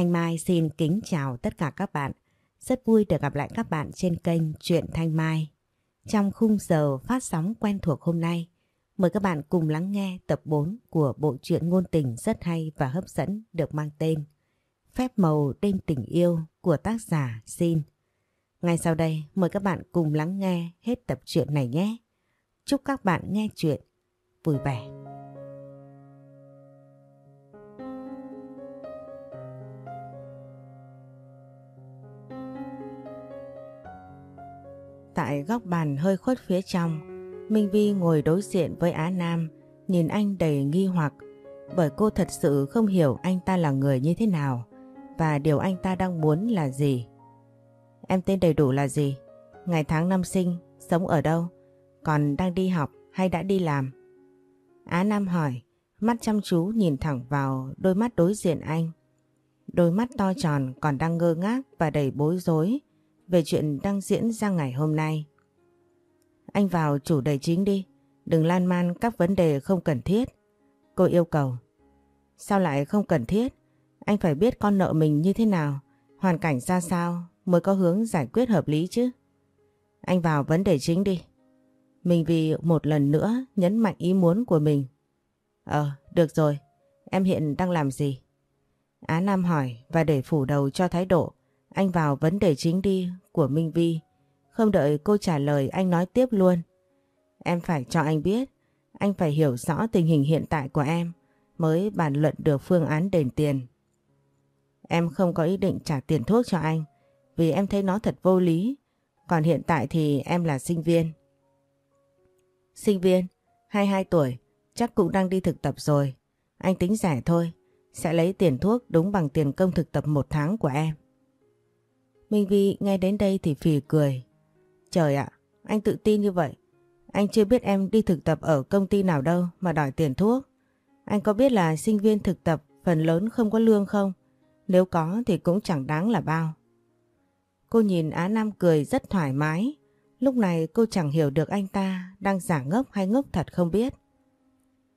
Thanh Mai xin kính chào tất cả các bạn. Rất vui được gặp lại các bạn trên kênh Truyện Thanh Mai. Trong khung giờ phát sóng quen thuộc hôm nay, mời các bạn cùng lắng nghe tập 4 của bộ truyện ngôn tình rất hay và hấp dẫn được mang tên Phép màu đêm tình yêu của tác giả Xin. Ngay sau đây mời các bạn cùng lắng nghe hết tập truyện này nhé. Chúc các bạn nghe chuyện vui vẻ. Tại góc bàn hơi khuất phía trong, Minh Vi ngồi đối diện với Á Nam, nhìn anh đầy nghi hoặc, bởi cô thật sự không hiểu anh ta là người như thế nào và điều anh ta đang muốn là gì. Em tên đầy đủ là gì? Ngày tháng năm sinh, sống ở đâu? Còn đang đi học hay đã đi làm? Á Nam hỏi, mắt chăm chú nhìn thẳng vào đôi mắt đối diện anh. Đôi mắt to tròn còn đang ngơ ngác và đầy bối rối về chuyện đang diễn ra ngày hôm nay. Anh vào chủ đề chính đi, đừng lan man các vấn đề không cần thiết. Cô yêu cầu. Sao lại không cần thiết? Anh phải biết con nợ mình như thế nào, hoàn cảnh ra sao mới có hướng giải quyết hợp lý chứ. Anh vào vấn đề chính đi. Mình vì một lần nữa nhấn mạnh ý muốn của mình. Ờ, được rồi. Em hiện đang làm gì? Á Nam hỏi và để phủ đầu cho thái độ. Anh vào vấn đề chính đi của Minh Vi. Không đợi cô trả lời anh nói tiếp luôn. Em phải cho anh biết. Anh phải hiểu rõ tình hình hiện tại của em mới bàn luận được phương án đền tiền. Em không có ý định trả tiền thuốc cho anh vì em thấy nó thật vô lý. Còn hiện tại thì em là sinh viên. Sinh viên, 22 tuổi, chắc cũng đang đi thực tập rồi. Anh tính rẻ thôi, sẽ lấy tiền thuốc đúng bằng tiền công thực tập một tháng của em. Minh Vi nghe đến đây thì phì cười. Trời ạ, anh tự tin như vậy. Anh chưa biết em đi thực tập ở công ty nào đâu mà đòi tiền thuốc. Anh có biết là sinh viên thực tập phần lớn không có lương không? Nếu có thì cũng chẳng đáng là bao. Cô nhìn Á Nam cười rất thoải mái. Lúc này cô chẳng hiểu được anh ta đang giả ngốc hay ngốc thật không biết.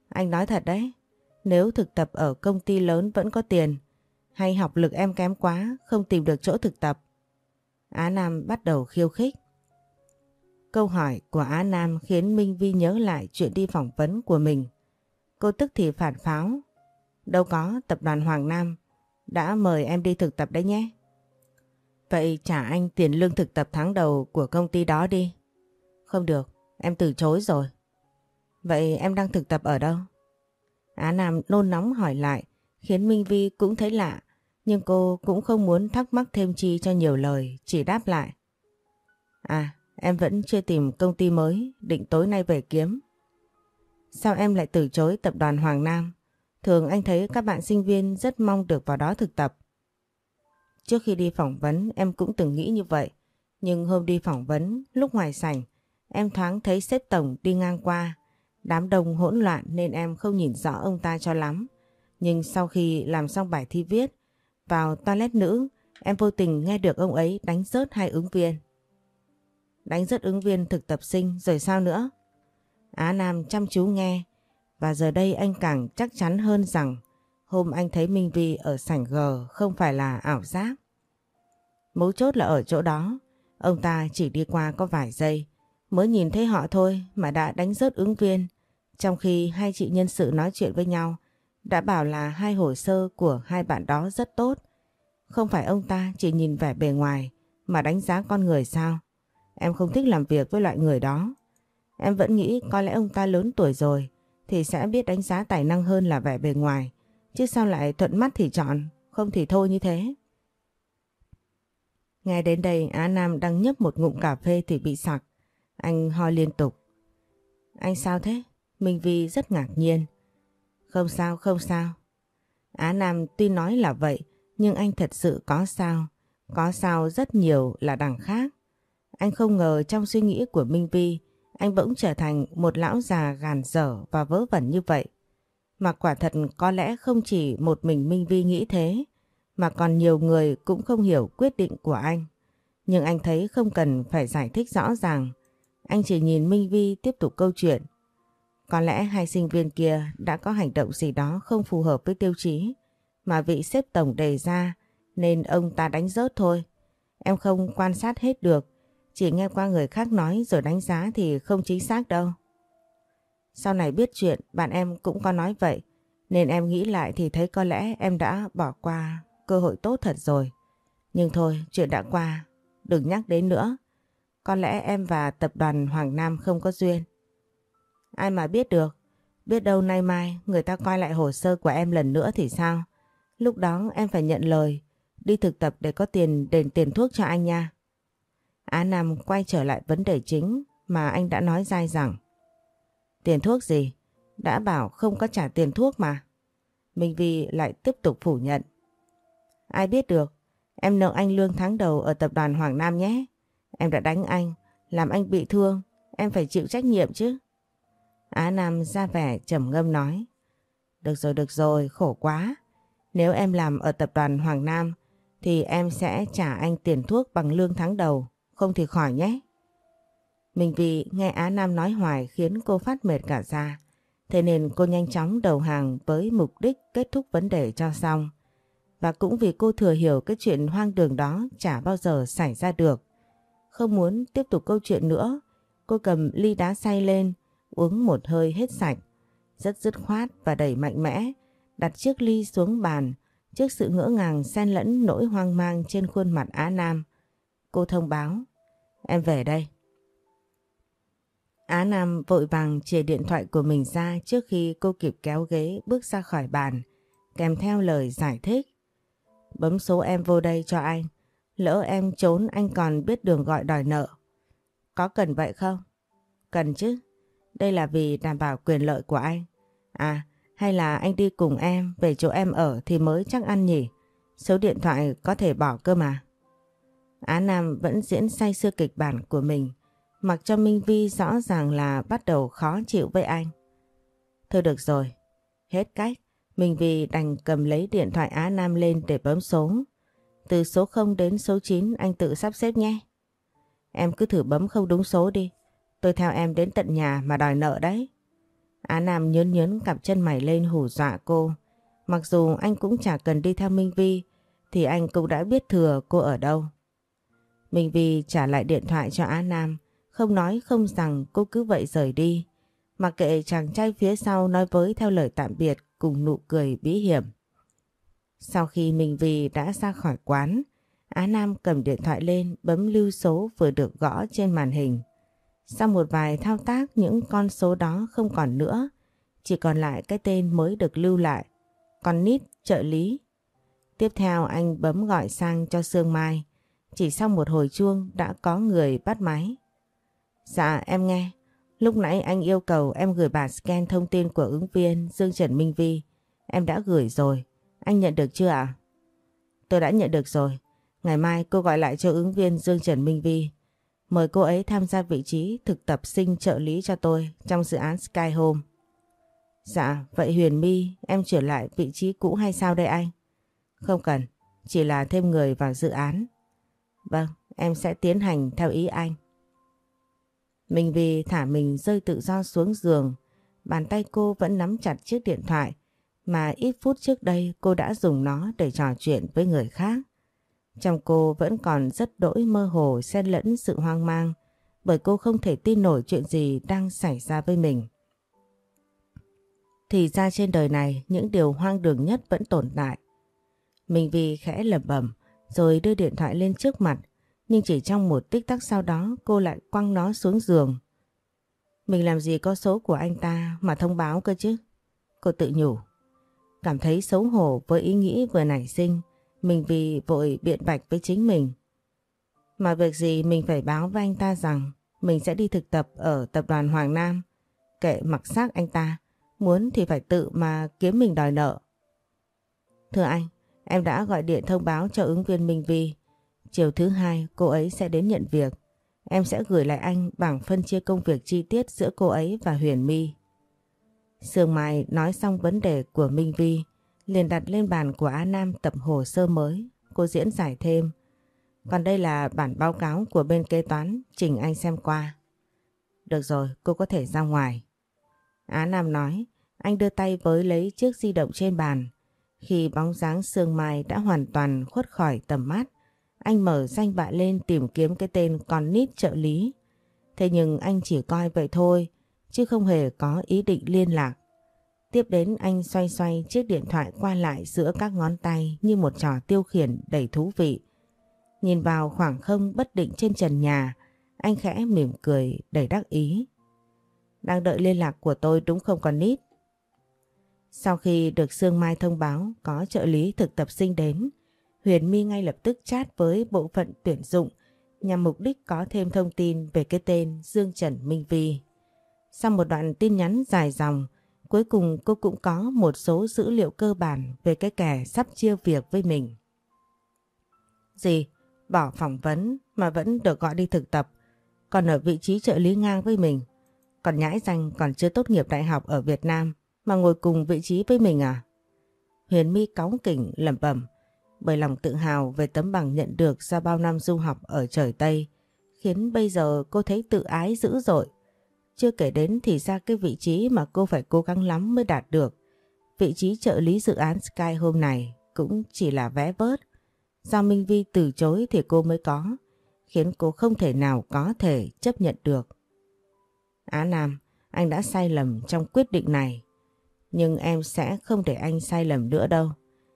Anh nói thật đấy, nếu thực tập ở công ty lớn vẫn có tiền, hay học lực em kém quá không tìm được chỗ thực tập. Á Nam bắt đầu khiêu khích. Câu hỏi của Á Nam khiến Minh Vi nhớ lại chuyện đi phỏng vấn của mình. Cô tức thì phản pháo. Đâu có, tập đoàn Hoàng Nam đã mời em đi thực tập đấy nhé. Vậy trả anh tiền lương thực tập tháng đầu của công ty đó đi. Không được, em từ chối rồi. Vậy em đang thực tập ở đâu? Á Nam nôn nóng hỏi lại, khiến Minh Vi cũng thấy lạ, nhưng cô cũng không muốn thắc mắc thêm chi cho nhiều lời, chỉ đáp lại. À, em vẫn chưa tìm công ty mới, định tối nay về kiếm. Sao em lại từ chối tập đoàn Hoàng Nam? Thường anh thấy các bạn sinh viên rất mong được vào đó thực tập. Trước khi đi phỏng vấn em cũng từng nghĩ như vậy. Nhưng hôm đi phỏng vấn, lúc ngoài sảnh, em thoáng thấy sếp tổng đi ngang qua. Đám đông hỗn loạn nên em không nhìn rõ ông ta cho lắm. Nhưng sau khi làm xong bài thi viết, vào toilet nữ, em vô tình nghe được ông ấy đánh rớt hai ứng viên. Đánh rớt ứng viên thực tập sinh rồi sao nữa? Á Nam chăm chú nghe và giờ đây anh càng chắc chắn hơn rằng Hôm anh thấy Minh Vi ở sảnh G không phải là ảo giác. Mấu chốt là ở chỗ đó, ông ta chỉ đi qua có vài giây, mới nhìn thấy họ thôi mà đã đánh rớt ứng viên, trong khi hai chị nhân sự nói chuyện với nhau, đã bảo là hai hồ sơ của hai bạn đó rất tốt. Không phải ông ta chỉ nhìn vẻ bề ngoài mà đánh giá con người sao? Em không thích làm việc với loại người đó. Em vẫn nghĩ có lẽ ông ta lớn tuổi rồi thì sẽ biết đánh giá tài năng hơn là vẻ bề ngoài. Chứ sao lại thuận mắt thì chọn, không thì thôi như thế. Nghe đến đây Á Nam đang nhấp một ngụm cà phê thì bị sặc. Anh ho liên tục. Anh sao thế? Minh Vi rất ngạc nhiên. Không sao, không sao. Á Nam tuy nói là vậy, nhưng anh thật sự có sao. Có sao rất nhiều là đằng khác. Anh không ngờ trong suy nghĩ của Minh Vi, anh bỗng trở thành một lão già gàn dở và vớ vẩn như vậy. Mà quả thật có lẽ không chỉ một mình Minh Vi nghĩ thế, mà còn nhiều người cũng không hiểu quyết định của anh. Nhưng anh thấy không cần phải giải thích rõ ràng, anh chỉ nhìn Minh Vi tiếp tục câu chuyện. Có lẽ hai sinh viên kia đã có hành động gì đó không phù hợp với tiêu chí mà vị xếp tổng đề ra nên ông ta đánh rớt thôi. Em không quan sát hết được, chỉ nghe qua người khác nói rồi đánh giá thì không chính xác đâu. Sau này biết chuyện bạn em cũng có nói vậy, nên em nghĩ lại thì thấy có lẽ em đã bỏ qua cơ hội tốt thật rồi. Nhưng thôi, chuyện đã qua, đừng nhắc đến nữa. Có lẽ em và tập đoàn Hoàng Nam không có duyên. Ai mà biết được, biết đâu nay mai người ta coi lại hồ sơ của em lần nữa thì sao? Lúc đó em phải nhận lời, đi thực tập để có tiền đền tiền thuốc cho anh nha. Á Nam quay trở lại vấn đề chính mà anh đã nói dai rằng Tiền thuốc gì? Đã bảo không có trả tiền thuốc mà. Minh Vi lại tiếp tục phủ nhận. Ai biết được, em nợ anh lương tháng đầu ở tập đoàn Hoàng Nam nhé. Em đã đánh anh, làm anh bị thương, em phải chịu trách nhiệm chứ. Á Nam ra vẻ trầm ngâm nói. Được rồi, được rồi, khổ quá. Nếu em làm ở tập đoàn Hoàng Nam thì em sẽ trả anh tiền thuốc bằng lương tháng đầu, không thì khỏi nhé. Mình vì nghe Á Nam nói hoài khiến cô phát mệt cả ra. Thế nên cô nhanh chóng đầu hàng với mục đích kết thúc vấn đề cho xong. Và cũng vì cô thừa hiểu cái chuyện hoang đường đó chả bao giờ xảy ra được. Không muốn tiếp tục câu chuyện nữa, cô cầm ly đá say lên, uống một hơi hết sạch. Rất dứt khoát và đầy mạnh mẽ, đặt chiếc ly xuống bàn trước sự ngỡ ngàng xen lẫn nỗi hoang mang trên khuôn mặt Á Nam. Cô thông báo, em về đây. Á Nam vội vàng chìa điện thoại của mình ra trước khi cô kịp kéo ghế bước ra khỏi bàn, kèm theo lời giải thích. Bấm số em vô đây cho anh, lỡ em trốn anh còn biết đường gọi đòi nợ. Có cần vậy không? Cần chứ, đây là vì đảm bảo quyền lợi của anh. À, hay là anh đi cùng em về chỗ em ở thì mới chắc ăn nhỉ? Số điện thoại có thể bỏ cơ mà. Á Nam vẫn diễn say sưa kịch bản của mình mặc cho Minh Vi rõ ràng là bắt đầu khó chịu với anh. Thôi được rồi, hết cách, Minh Vi đành cầm lấy điện thoại Á Nam lên để bấm số. Từ số 0 đến số 9 anh tự sắp xếp nhé. Em cứ thử bấm không đúng số đi, tôi theo em đến tận nhà mà đòi nợ đấy. Á Nam nhớn nhớn cặp chân mày lên hù dọa cô. Mặc dù anh cũng chả cần đi theo Minh Vi, thì anh cũng đã biết thừa cô ở đâu. Minh Vi trả lại điện thoại cho Á Nam, không nói không rằng cô cứ vậy rời đi. Mặc kệ chàng trai phía sau nói với theo lời tạm biệt cùng nụ cười bí hiểm. Sau khi Minh Vi đã ra khỏi quán, Á Nam cầm điện thoại lên bấm lưu số vừa được gõ trên màn hình. Sau một vài thao tác những con số đó không còn nữa, chỉ còn lại cái tên mới được lưu lại, con nít trợ lý. Tiếp theo anh bấm gọi sang cho Sương Mai, chỉ sau một hồi chuông đã có người bắt máy. Dạ em nghe. Lúc nãy anh yêu cầu em gửi bản scan thông tin của ứng viên Dương Trần Minh Vi. Em đã gửi rồi. Anh nhận được chưa ạ? Tôi đã nhận được rồi. Ngày mai cô gọi lại cho ứng viên Dương Trần Minh Vi. Mời cô ấy tham gia vị trí thực tập sinh trợ lý cho tôi trong dự án Sky Home. Dạ, vậy Huyền My em chuyển lại vị trí cũ hay sao đây anh? Không cần, chỉ là thêm người vào dự án. Vâng, em sẽ tiến hành theo ý anh. Mình vì thả mình rơi tự do xuống giường, bàn tay cô vẫn nắm chặt chiếc điện thoại mà ít phút trước đây cô đã dùng nó để trò chuyện với người khác. Trong cô vẫn còn rất đỗi mơ hồ xen lẫn sự hoang mang bởi cô không thể tin nổi chuyện gì đang xảy ra với mình. Thì ra trên đời này những điều hoang đường nhất vẫn tồn tại. mình vì khẽ lẩm bẩm rồi đưa điện thoại lên trước mặt nhưng chỉ trong một tích tắc sau đó cô lại quăng nó xuống giường. Mình làm gì có số của anh ta mà thông báo cơ chứ? Cô tự nhủ. Cảm thấy xấu hổ với ý nghĩ vừa nảy sinh, mình vì vội biện bạch với chính mình. Mà việc gì mình phải báo với anh ta rằng mình sẽ đi thực tập ở tập đoàn Hoàng Nam. Kệ mặc xác anh ta, muốn thì phải tự mà kiếm mình đòi nợ. Thưa anh, em đã gọi điện thông báo cho ứng viên Minh Vi Chiều thứ hai cô ấy sẽ đến nhận việc. Em sẽ gửi lại anh bảng phân chia công việc chi tiết giữa cô ấy và Huyền My. Sương Mai nói xong vấn đề của Minh Vi, liền đặt lên bàn của Á Nam tập hồ sơ mới. Cô diễn giải thêm. Còn đây là bản báo cáo của bên kế toán, trình anh xem qua. Được rồi, cô có thể ra ngoài. Á Nam nói, anh đưa tay với lấy chiếc di động trên bàn. Khi bóng dáng sương mai đã hoàn toàn khuất khỏi tầm mắt, anh mở danh bạ lên tìm kiếm cái tên con nít trợ lý. Thế nhưng anh chỉ coi vậy thôi, chứ không hề có ý định liên lạc. Tiếp đến anh xoay xoay chiếc điện thoại qua lại giữa các ngón tay như một trò tiêu khiển đầy thú vị. Nhìn vào khoảng không bất định trên trần nhà, anh khẽ mỉm cười đầy đắc ý. Đang đợi liên lạc của tôi đúng không còn nít? Sau khi được Sương Mai thông báo có trợ lý thực tập sinh đến, Huyền My ngay lập tức chat với bộ phận tuyển dụng nhằm mục đích có thêm thông tin về cái tên Dương Trần Minh Vi. Sau một đoạn tin nhắn dài dòng, cuối cùng cô cũng có một số dữ liệu cơ bản về cái kẻ sắp chia việc với mình. Gì? Bỏ phỏng vấn mà vẫn được gọi đi thực tập, còn ở vị trí trợ lý ngang với mình. Còn nhãi danh còn chưa tốt nghiệp đại học ở Việt Nam mà ngồi cùng vị trí với mình à? Huyền My cáu kỉnh lẩm bẩm bởi lòng tự hào về tấm bằng nhận được sau bao năm du học ở trời Tây khiến bây giờ cô thấy tự ái dữ dội. Chưa kể đến thì ra cái vị trí mà cô phải cố gắng lắm mới đạt được. Vị trí trợ lý dự án Sky hôm này cũng chỉ là vé vớt. Do Minh Vi từ chối thì cô mới có, khiến cô không thể nào có thể chấp nhận được. Á Nam, anh đã sai lầm trong quyết định này. Nhưng em sẽ không để anh sai lầm nữa đâu.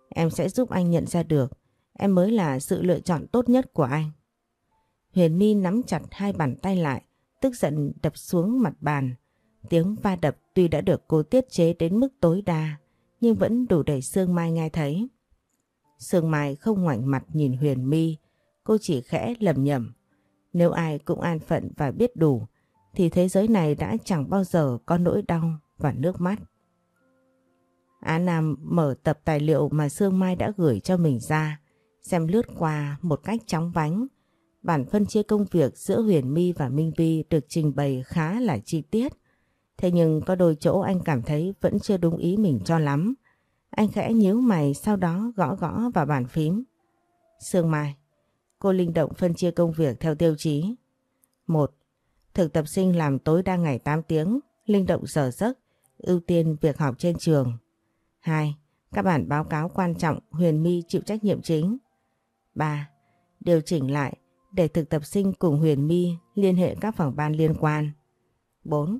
Em sẽ giúp anh nhận ra được em mới là sự lựa chọn tốt nhất của anh. Huyền My nắm chặt hai bàn tay lại, tức giận đập xuống mặt bàn. Tiếng va đập tuy đã được cô tiết chế đến mức tối đa, nhưng vẫn đủ để Sương Mai nghe thấy. Sương Mai không ngoảnh mặt nhìn Huyền Mi, cô chỉ khẽ lầm nhầm. Nếu ai cũng an phận và biết đủ, thì thế giới này đã chẳng bao giờ có nỗi đau và nước mắt. Á Nam mở tập tài liệu mà Sương Mai đã gửi cho mình ra, xem lướt qua một cách chóng vánh. Bản phân chia công việc giữa Huyền My và Minh Vi được trình bày khá là chi tiết. Thế nhưng có đôi chỗ anh cảm thấy vẫn chưa đúng ý mình cho lắm. Anh khẽ nhíu mày sau đó gõ gõ vào bàn phím. Sương Mai, cô linh động phân chia công việc theo tiêu chí. 1. Thực tập sinh làm tối đa ngày 8 tiếng, linh động giờ giấc, ưu tiên việc học trên trường. 2. Các bản báo cáo quan trọng Huyền My chịu trách nhiệm chính. 3. Điều chỉnh lại để thực tập sinh cùng Huyền My liên hệ các phòng ban liên quan. 4.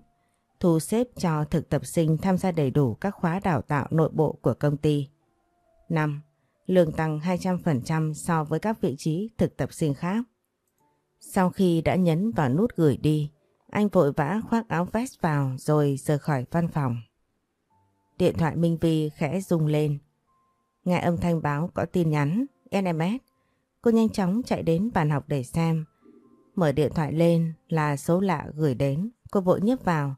Thu xếp cho thực tập sinh tham gia đầy đủ các khóa đào tạo nội bộ của công ty. 5. Lương tăng 200% so với các vị trí thực tập sinh khác. Sau khi đã nhấn vào nút gửi đi, anh vội vã khoác áo vest vào rồi rời khỏi văn phòng. Điện thoại Minh Vi khẽ rung lên. Nghe âm thanh báo có tin nhắn, SMS. Cô nhanh chóng chạy đến bàn học để xem. Mở điện thoại lên là số lạ gửi đến, cô vội nhấp vào.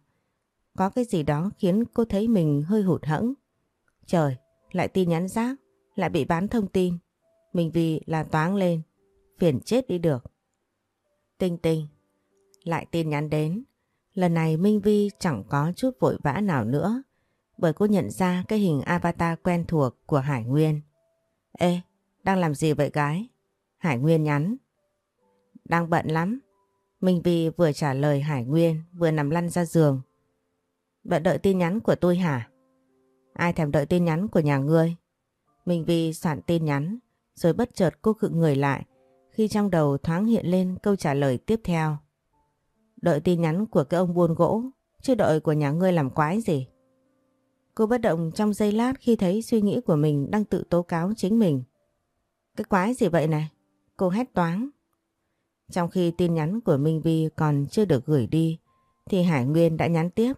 Có cái gì đó khiến cô thấy mình hơi hụt hẫng. Trời, lại tin nhắn rác, lại bị bán thông tin. Minh Vi là toáng lên, phiền chết đi được. Tinh tinh, lại tin nhắn đến. Lần này Minh Vi chẳng có chút vội vã nào nữa bởi cô nhận ra cái hình avatar quen thuộc của Hải Nguyên. Ê, đang làm gì vậy gái? Hải Nguyên nhắn. Đang bận lắm. Minh Vi vừa trả lời Hải Nguyên, vừa nằm lăn ra giường. Bận đợi tin nhắn của tôi hả? Ai thèm đợi tin nhắn của nhà ngươi? Minh Vi soạn tin nhắn, rồi bất chợt cô khựng người lại, khi trong đầu thoáng hiện lên câu trả lời tiếp theo. Đợi tin nhắn của cái ông buôn gỗ, chứ đợi của nhà ngươi làm quái gì? Cô bất động trong giây lát khi thấy suy nghĩ của mình đang tự tố cáo chính mình. Cái quái gì vậy này? Cô hét toáng. Trong khi tin nhắn của Minh Vi còn chưa được gửi đi, thì Hải Nguyên đã nhắn tiếp.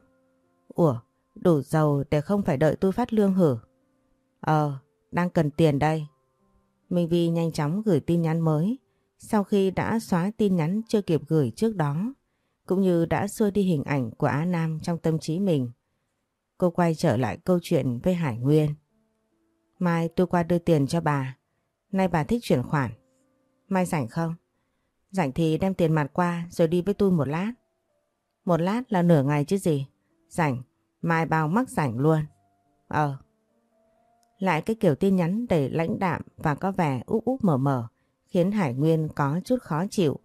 Ủa, đủ giàu để không phải đợi tôi phát lương hử? Ờ, đang cần tiền đây. Minh Vi nhanh chóng gửi tin nhắn mới, sau khi đã xóa tin nhắn chưa kịp gửi trước đó, cũng như đã xua đi hình ảnh của Á Nam trong tâm trí mình. Cô quay trở lại câu chuyện với Hải Nguyên. Mai tôi qua đưa tiền cho bà. Nay bà thích chuyển khoản. Mai rảnh không? Rảnh thì đem tiền mặt qua rồi đi với tôi một lát. Một lát là nửa ngày chứ gì. Rảnh, mai bao mắc rảnh luôn. Ờ. Lại cái kiểu tin nhắn đầy lãnh đạm và có vẻ úp úp mở mở khiến Hải Nguyên có chút khó chịu.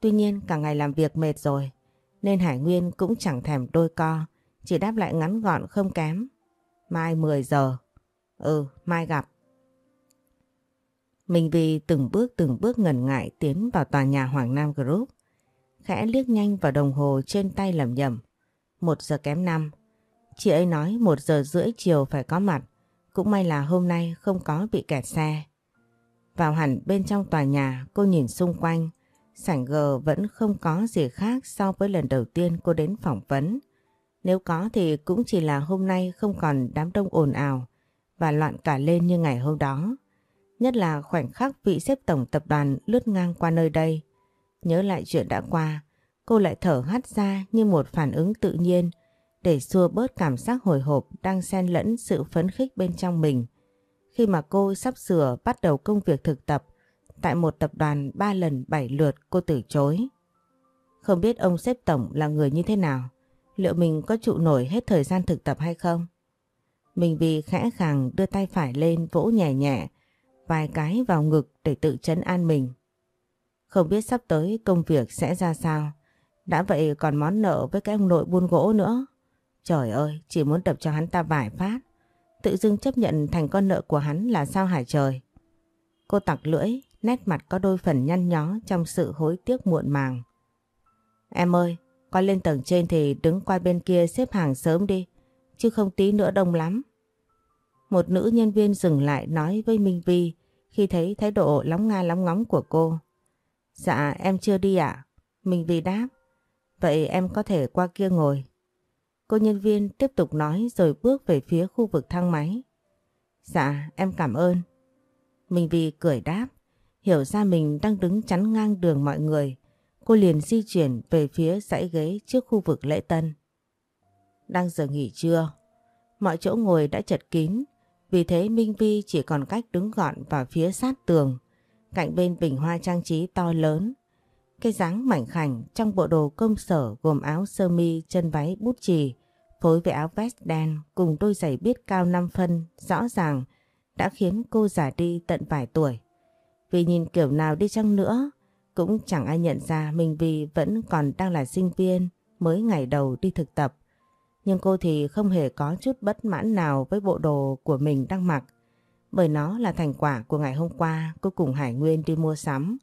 Tuy nhiên cả ngày làm việc mệt rồi nên Hải Nguyên cũng chẳng thèm đôi co chỉ đáp lại ngắn gọn không kém. Mai 10 giờ. Ừ, mai gặp. Mình vì từng bước từng bước ngần ngại tiến vào tòa nhà Hoàng Nam Group. Khẽ liếc nhanh vào đồng hồ trên tay lầm nhầm. Một giờ kém năm. Chị ấy nói một giờ rưỡi chiều phải có mặt. Cũng may là hôm nay không có bị kẹt xe. Vào hẳn bên trong tòa nhà, cô nhìn xung quanh. Sảnh G vẫn không có gì khác so với lần đầu tiên cô đến phỏng vấn. Nếu có thì cũng chỉ là hôm nay không còn đám đông ồn ào và loạn cả lên như ngày hôm đó. Nhất là khoảnh khắc vị xếp tổng tập đoàn lướt ngang qua nơi đây. Nhớ lại chuyện đã qua, cô lại thở hắt ra như một phản ứng tự nhiên để xua bớt cảm giác hồi hộp đang xen lẫn sự phấn khích bên trong mình. Khi mà cô sắp sửa bắt đầu công việc thực tập tại một tập đoàn ba lần bảy lượt cô từ chối. Không biết ông xếp tổng là người như thế nào, liệu mình có trụ nổi hết thời gian thực tập hay không? Mình vì khẽ khàng đưa tay phải lên vỗ nhẹ nhẹ vài cái vào ngực để tự chấn an mình. Không biết sắp tới công việc sẽ ra sao. Đã vậy còn món nợ với cái ông nội buôn gỗ nữa. Trời ơi, chỉ muốn đập cho hắn ta vải phát. Tự dưng chấp nhận thành con nợ của hắn là sao hải trời. Cô tặc lưỡi, nét mặt có đôi phần nhăn nhó trong sự hối tiếc muộn màng. Em ơi, con lên tầng trên thì đứng qua bên kia xếp hàng sớm đi, chứ không tí nữa đông lắm. Một nữ nhân viên dừng lại nói với Minh Vi, khi thấy thái độ lóng nga lóng ngóng của cô. Dạ em chưa đi ạ. Minh Vi đáp. Vậy em có thể qua kia ngồi. Cô nhân viên tiếp tục nói rồi bước về phía khu vực thang máy. Dạ em cảm ơn. Minh Vi cười đáp. Hiểu ra mình đang đứng chắn ngang đường mọi người. Cô liền di chuyển về phía dãy ghế trước khu vực lễ tân. Đang giờ nghỉ trưa. Mọi chỗ ngồi đã chật kín. Vì thế Minh Vi chỉ còn cách đứng gọn vào phía sát tường, cạnh bên bình hoa trang trí to lớn. Cái dáng mảnh khảnh trong bộ đồ công sở gồm áo sơ mi, chân váy bút chì, phối với áo vest đen cùng đôi giày biết cao 5 phân rõ ràng đã khiến cô già đi tận vài tuổi. Vì nhìn kiểu nào đi chăng nữa, cũng chẳng ai nhận ra Minh Vi vẫn còn đang là sinh viên mới ngày đầu đi thực tập. Nhưng cô thì không hề có chút bất mãn nào với bộ đồ của mình đang mặc. Bởi nó là thành quả của ngày hôm qua cô cùng Hải Nguyên đi mua sắm.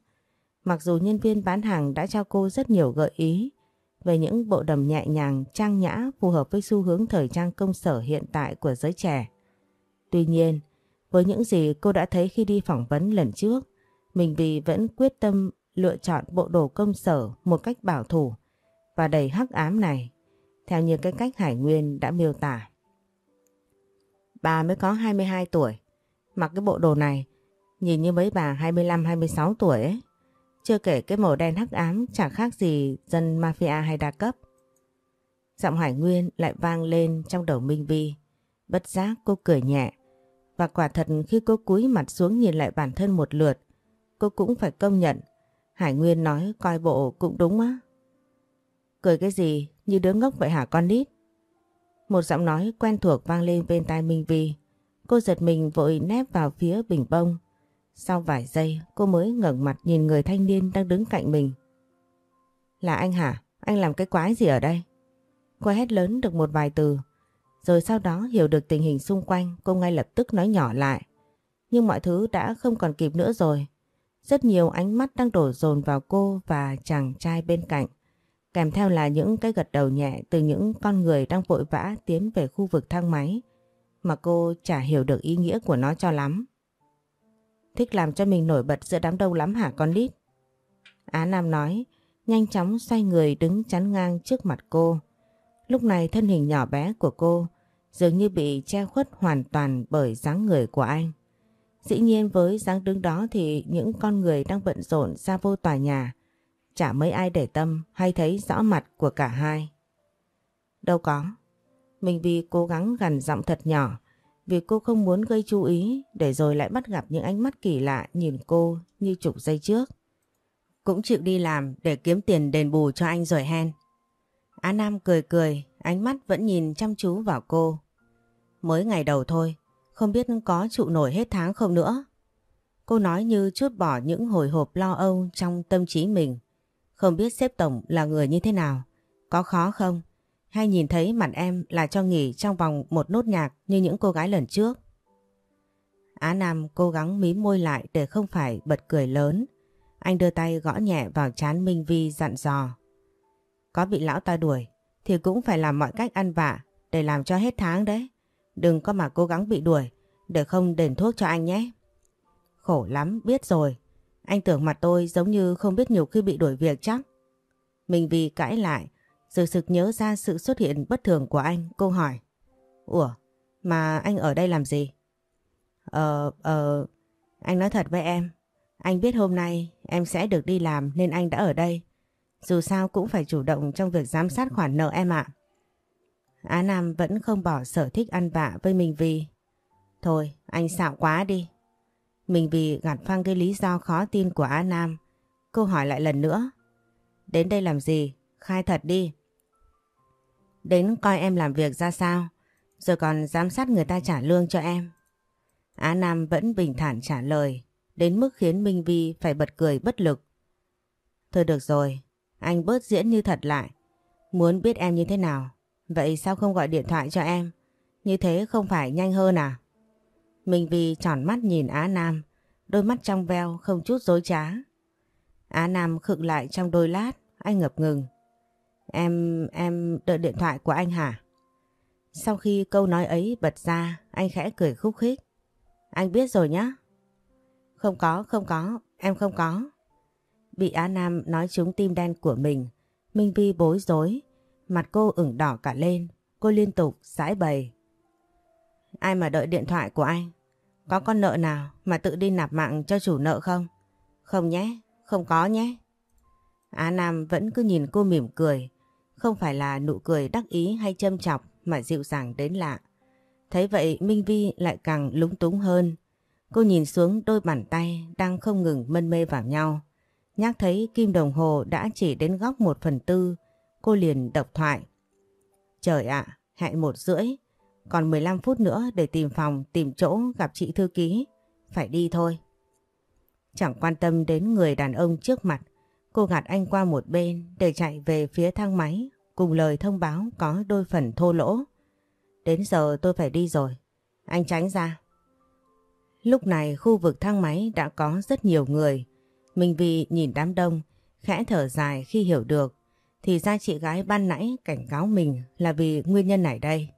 Mặc dù nhân viên bán hàng đã cho cô rất nhiều gợi ý về những bộ đầm nhẹ nhàng, trang nhã phù hợp với xu hướng thời trang công sở hiện tại của giới trẻ. Tuy nhiên, với những gì cô đã thấy khi đi phỏng vấn lần trước, mình vì vẫn quyết tâm lựa chọn bộ đồ công sở một cách bảo thủ và đầy hắc ám này theo như cái cách Hải Nguyên đã miêu tả. Bà mới có 22 tuổi, mặc cái bộ đồ này, nhìn như mấy bà 25-26 tuổi ấy. Chưa kể cái màu đen hắc ám chẳng khác gì dân mafia hay đa cấp. Giọng Hải Nguyên lại vang lên trong đầu Minh Vi. Bất giác cô cười nhẹ. Và quả thật khi cô cúi mặt xuống nhìn lại bản thân một lượt, cô cũng phải công nhận. Hải Nguyên nói coi bộ cũng đúng á. Cười cái gì như đứa ngốc vậy hả con nít? Một giọng nói quen thuộc vang lên bên tai Minh Vi. Cô giật mình vội nép vào phía bình bông. Sau vài giây, cô mới ngẩng mặt nhìn người thanh niên đang đứng cạnh mình. Là anh hả? Anh làm cái quái gì ở đây? Cô hét lớn được một vài từ. Rồi sau đó hiểu được tình hình xung quanh, cô ngay lập tức nói nhỏ lại. Nhưng mọi thứ đã không còn kịp nữa rồi. Rất nhiều ánh mắt đang đổ dồn vào cô và chàng trai bên cạnh. Kèm theo là những cái gật đầu nhẹ từ những con người đang vội vã tiến về khu vực thang máy mà cô chả hiểu được ý nghĩa của nó cho lắm. Thích làm cho mình nổi bật giữa đám đông lắm hả con lít? Á Nam nói, nhanh chóng xoay người đứng chắn ngang trước mặt cô. Lúc này thân hình nhỏ bé của cô dường như bị che khuất hoàn toàn bởi dáng người của anh. Dĩ nhiên với dáng đứng đó thì những con người đang bận rộn ra vô tòa nhà Chả mấy ai để tâm hay thấy rõ mặt của cả hai. Đâu có. Mình vì cố gắng gần giọng thật nhỏ vì cô không muốn gây chú ý để rồi lại bắt gặp những ánh mắt kỳ lạ nhìn cô như chục giây trước. Cũng chịu đi làm để kiếm tiền đền bù cho anh rồi hen. Á Nam cười cười, ánh mắt vẫn nhìn chăm chú vào cô. Mới ngày đầu thôi, không biết có trụ nổi hết tháng không nữa. Cô nói như chút bỏ những hồi hộp lo âu trong tâm trí mình. Không biết xếp tổng là người như thế nào? Có khó không? Hay nhìn thấy mặt em là cho nghỉ trong vòng một nốt nhạc như những cô gái lần trước? Á Nam cố gắng mím môi lại để không phải bật cười lớn. Anh đưa tay gõ nhẹ vào chán Minh Vi dặn dò. Có bị lão ta đuổi thì cũng phải làm mọi cách ăn vạ để làm cho hết tháng đấy. Đừng có mà cố gắng bị đuổi để không đền thuốc cho anh nhé. Khổ lắm, biết rồi. Anh tưởng mặt tôi giống như không biết nhiều khi bị đuổi việc chắc. Mình vì cãi lại, rồi sực nhớ ra sự xuất hiện bất thường của anh, cô hỏi. Ủa, mà anh ở đây làm gì? Ờ, ờ, anh nói thật với em. Anh biết hôm nay em sẽ được đi làm nên anh đã ở đây. Dù sao cũng phải chủ động trong việc giám sát khoản nợ em ạ. Á Nam vẫn không bỏ sở thích ăn vạ với mình vì. Thôi, anh xạo quá đi. Mình vì gạt phăng cái lý do khó tin của Á Nam. Cô hỏi lại lần nữa. Đến đây làm gì? Khai thật đi. Đến coi em làm việc ra sao, rồi còn giám sát người ta trả lương cho em. Á Nam vẫn bình thản trả lời, đến mức khiến Minh Vi phải bật cười bất lực. Thôi được rồi, anh bớt diễn như thật lại. Muốn biết em như thế nào, vậy sao không gọi điện thoại cho em? Như thế không phải nhanh hơn à? Minh Vi tròn mắt nhìn Á Nam, đôi mắt trong veo không chút dối trá. Á Nam khựng lại trong đôi lát, anh ngập ngừng. Em, em đợi điện thoại của anh hả? Sau khi câu nói ấy bật ra, anh khẽ cười khúc khích. Anh biết rồi nhá. Không có, không có, em không có. Bị Á Nam nói trúng tim đen của mình, Minh Vi bối rối, mặt cô ửng đỏ cả lên, cô liên tục giải bày. Ai mà đợi điện thoại của anh? Có con nợ nào mà tự đi nạp mạng cho chủ nợ không? Không nhé, không có nhé. Á Nam vẫn cứ nhìn cô mỉm cười, không phải là nụ cười đắc ý hay châm chọc mà dịu dàng đến lạ. Thấy vậy Minh Vi lại càng lúng túng hơn. Cô nhìn xuống đôi bàn tay đang không ngừng mân mê vào nhau. Nhắc thấy kim đồng hồ đã chỉ đến góc một phần tư, cô liền độc thoại. Trời ạ, à, hẹn một rưỡi, còn 15 phút nữa để tìm phòng, tìm chỗ gặp chị thư ký. Phải đi thôi. Chẳng quan tâm đến người đàn ông trước mặt, cô gạt anh qua một bên để chạy về phía thang máy cùng lời thông báo có đôi phần thô lỗ. Đến giờ tôi phải đi rồi. Anh tránh ra. Lúc này khu vực thang máy đã có rất nhiều người. Minh Vi nhìn đám đông, khẽ thở dài khi hiểu được. Thì ra chị gái ban nãy cảnh cáo mình là vì nguyên nhân này đây.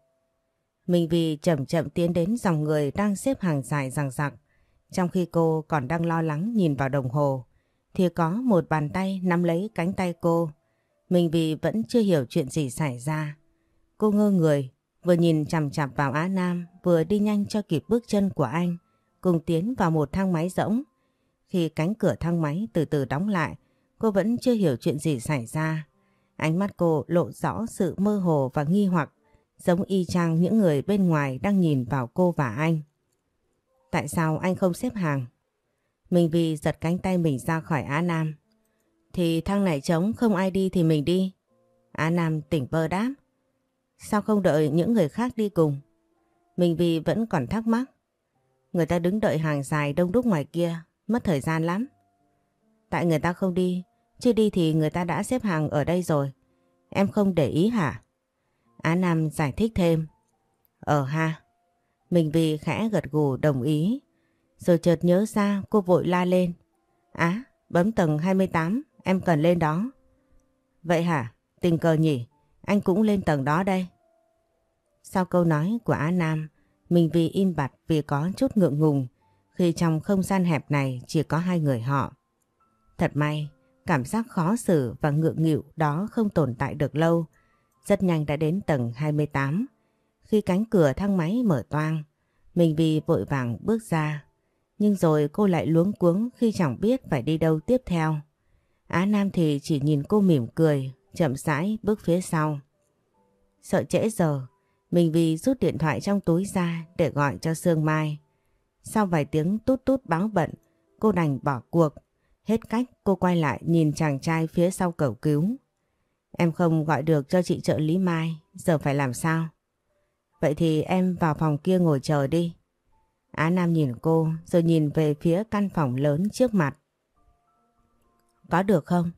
Minh vì chậm chậm tiến đến dòng người đang xếp hàng dài rằng rặc. Trong khi cô còn đang lo lắng nhìn vào đồng hồ, thì có một bàn tay nắm lấy cánh tay cô. Minh vì vẫn chưa hiểu chuyện gì xảy ra. Cô ngơ người, vừa nhìn chằm chằm vào Á Nam, vừa đi nhanh cho kịp bước chân của anh, cùng tiến vào một thang máy rỗng. Khi cánh cửa thang máy từ từ đóng lại, cô vẫn chưa hiểu chuyện gì xảy ra. Ánh mắt cô lộ rõ sự mơ hồ và nghi hoặc, giống y chang những người bên ngoài đang nhìn vào cô và anh. Tại sao anh không xếp hàng? mình vì giật cánh tay mình ra khỏi Á Nam. Thì thang này trống không ai đi thì mình đi. Á Nam tỉnh bơ đáp. Sao không đợi những người khác đi cùng? Mình vì vẫn còn thắc mắc. Người ta đứng đợi hàng dài đông đúc ngoài kia, mất thời gian lắm. Tại người ta không đi, chứ đi thì người ta đã xếp hàng ở đây rồi. Em không để ý hả? Á Nam giải thích thêm. Ờ ha. Mình vì khẽ gật gù đồng ý. Rồi chợt nhớ ra cô vội la lên. Á, bấm tầng 28, em cần lên đó. Vậy hả? Tình cờ nhỉ? Anh cũng lên tầng đó đây. Sau câu nói của Á Nam, mình vì im bặt vì có chút ngượng ngùng khi trong không gian hẹp này chỉ có hai người họ. Thật may, cảm giác khó xử và ngượng nghịu đó không tồn tại được lâu. Rất nhanh đã đến tầng 28. Khi cánh cửa thang máy mở toang, mình vì vội vàng bước ra. Nhưng rồi cô lại luống cuống khi chẳng biết phải đi đâu tiếp theo. Á Nam thì chỉ nhìn cô mỉm cười, chậm rãi bước phía sau. Sợ trễ giờ, mình vì rút điện thoại trong túi ra để gọi cho Sương Mai. Sau vài tiếng tút tút báo bận, cô đành bỏ cuộc. Hết cách cô quay lại nhìn chàng trai phía sau cầu cứu. Em không gọi được cho chị trợ lý Mai, giờ phải làm sao? Vậy thì em vào phòng kia ngồi chờ đi. Á Nam nhìn cô rồi nhìn về phía căn phòng lớn trước mặt. Có được không?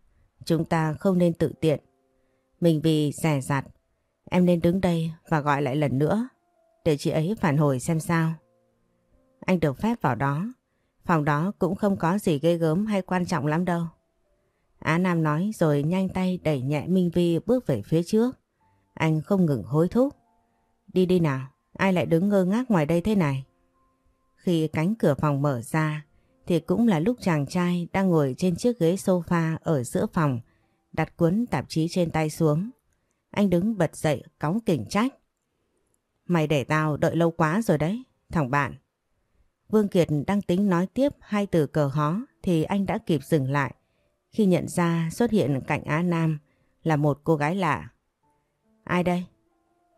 Chúng ta không nên tự tiện. Mình vì rẻ rặt, em nên đứng đây và gọi lại lần nữa để chị ấy phản hồi xem sao. Anh được phép vào đó. Phòng đó cũng không có gì ghê gớm hay quan trọng lắm đâu. Á Nam nói rồi nhanh tay đẩy nhẹ Minh Vi bước về phía trước. Anh không ngừng hối thúc. Đi đi nào, ai lại đứng ngơ ngác ngoài đây thế này? Khi cánh cửa phòng mở ra thì cũng là lúc chàng trai đang ngồi trên chiếc ghế sofa ở giữa phòng đặt cuốn tạp chí trên tay xuống. Anh đứng bật dậy cóng kỉnh trách. Mày để tao đợi lâu quá rồi đấy, thằng bạn. Vương Kiệt đang tính nói tiếp hai từ cờ hó thì anh đã kịp dừng lại khi nhận ra xuất hiện cạnh Á Nam là một cô gái lạ. Ai đây?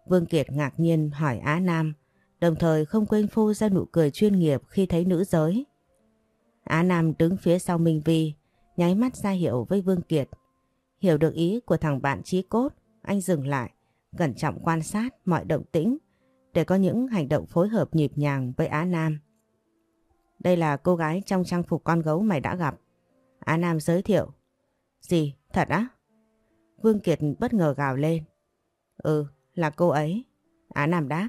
Vương Kiệt ngạc nhiên hỏi Á Nam, đồng thời không quên phô ra nụ cười chuyên nghiệp khi thấy nữ giới. Á Nam đứng phía sau Minh Vi, nháy mắt ra hiệu với Vương Kiệt. Hiểu được ý của thằng bạn trí cốt, anh dừng lại, cẩn trọng quan sát mọi động tĩnh để có những hành động phối hợp nhịp nhàng với Á Nam. Đây là cô gái trong trang phục con gấu mày đã gặp. Á Nam giới thiệu. Gì? Thật á? Vương Kiệt bất ngờ gào lên. Ừ, là cô ấy. Á Nam đáp.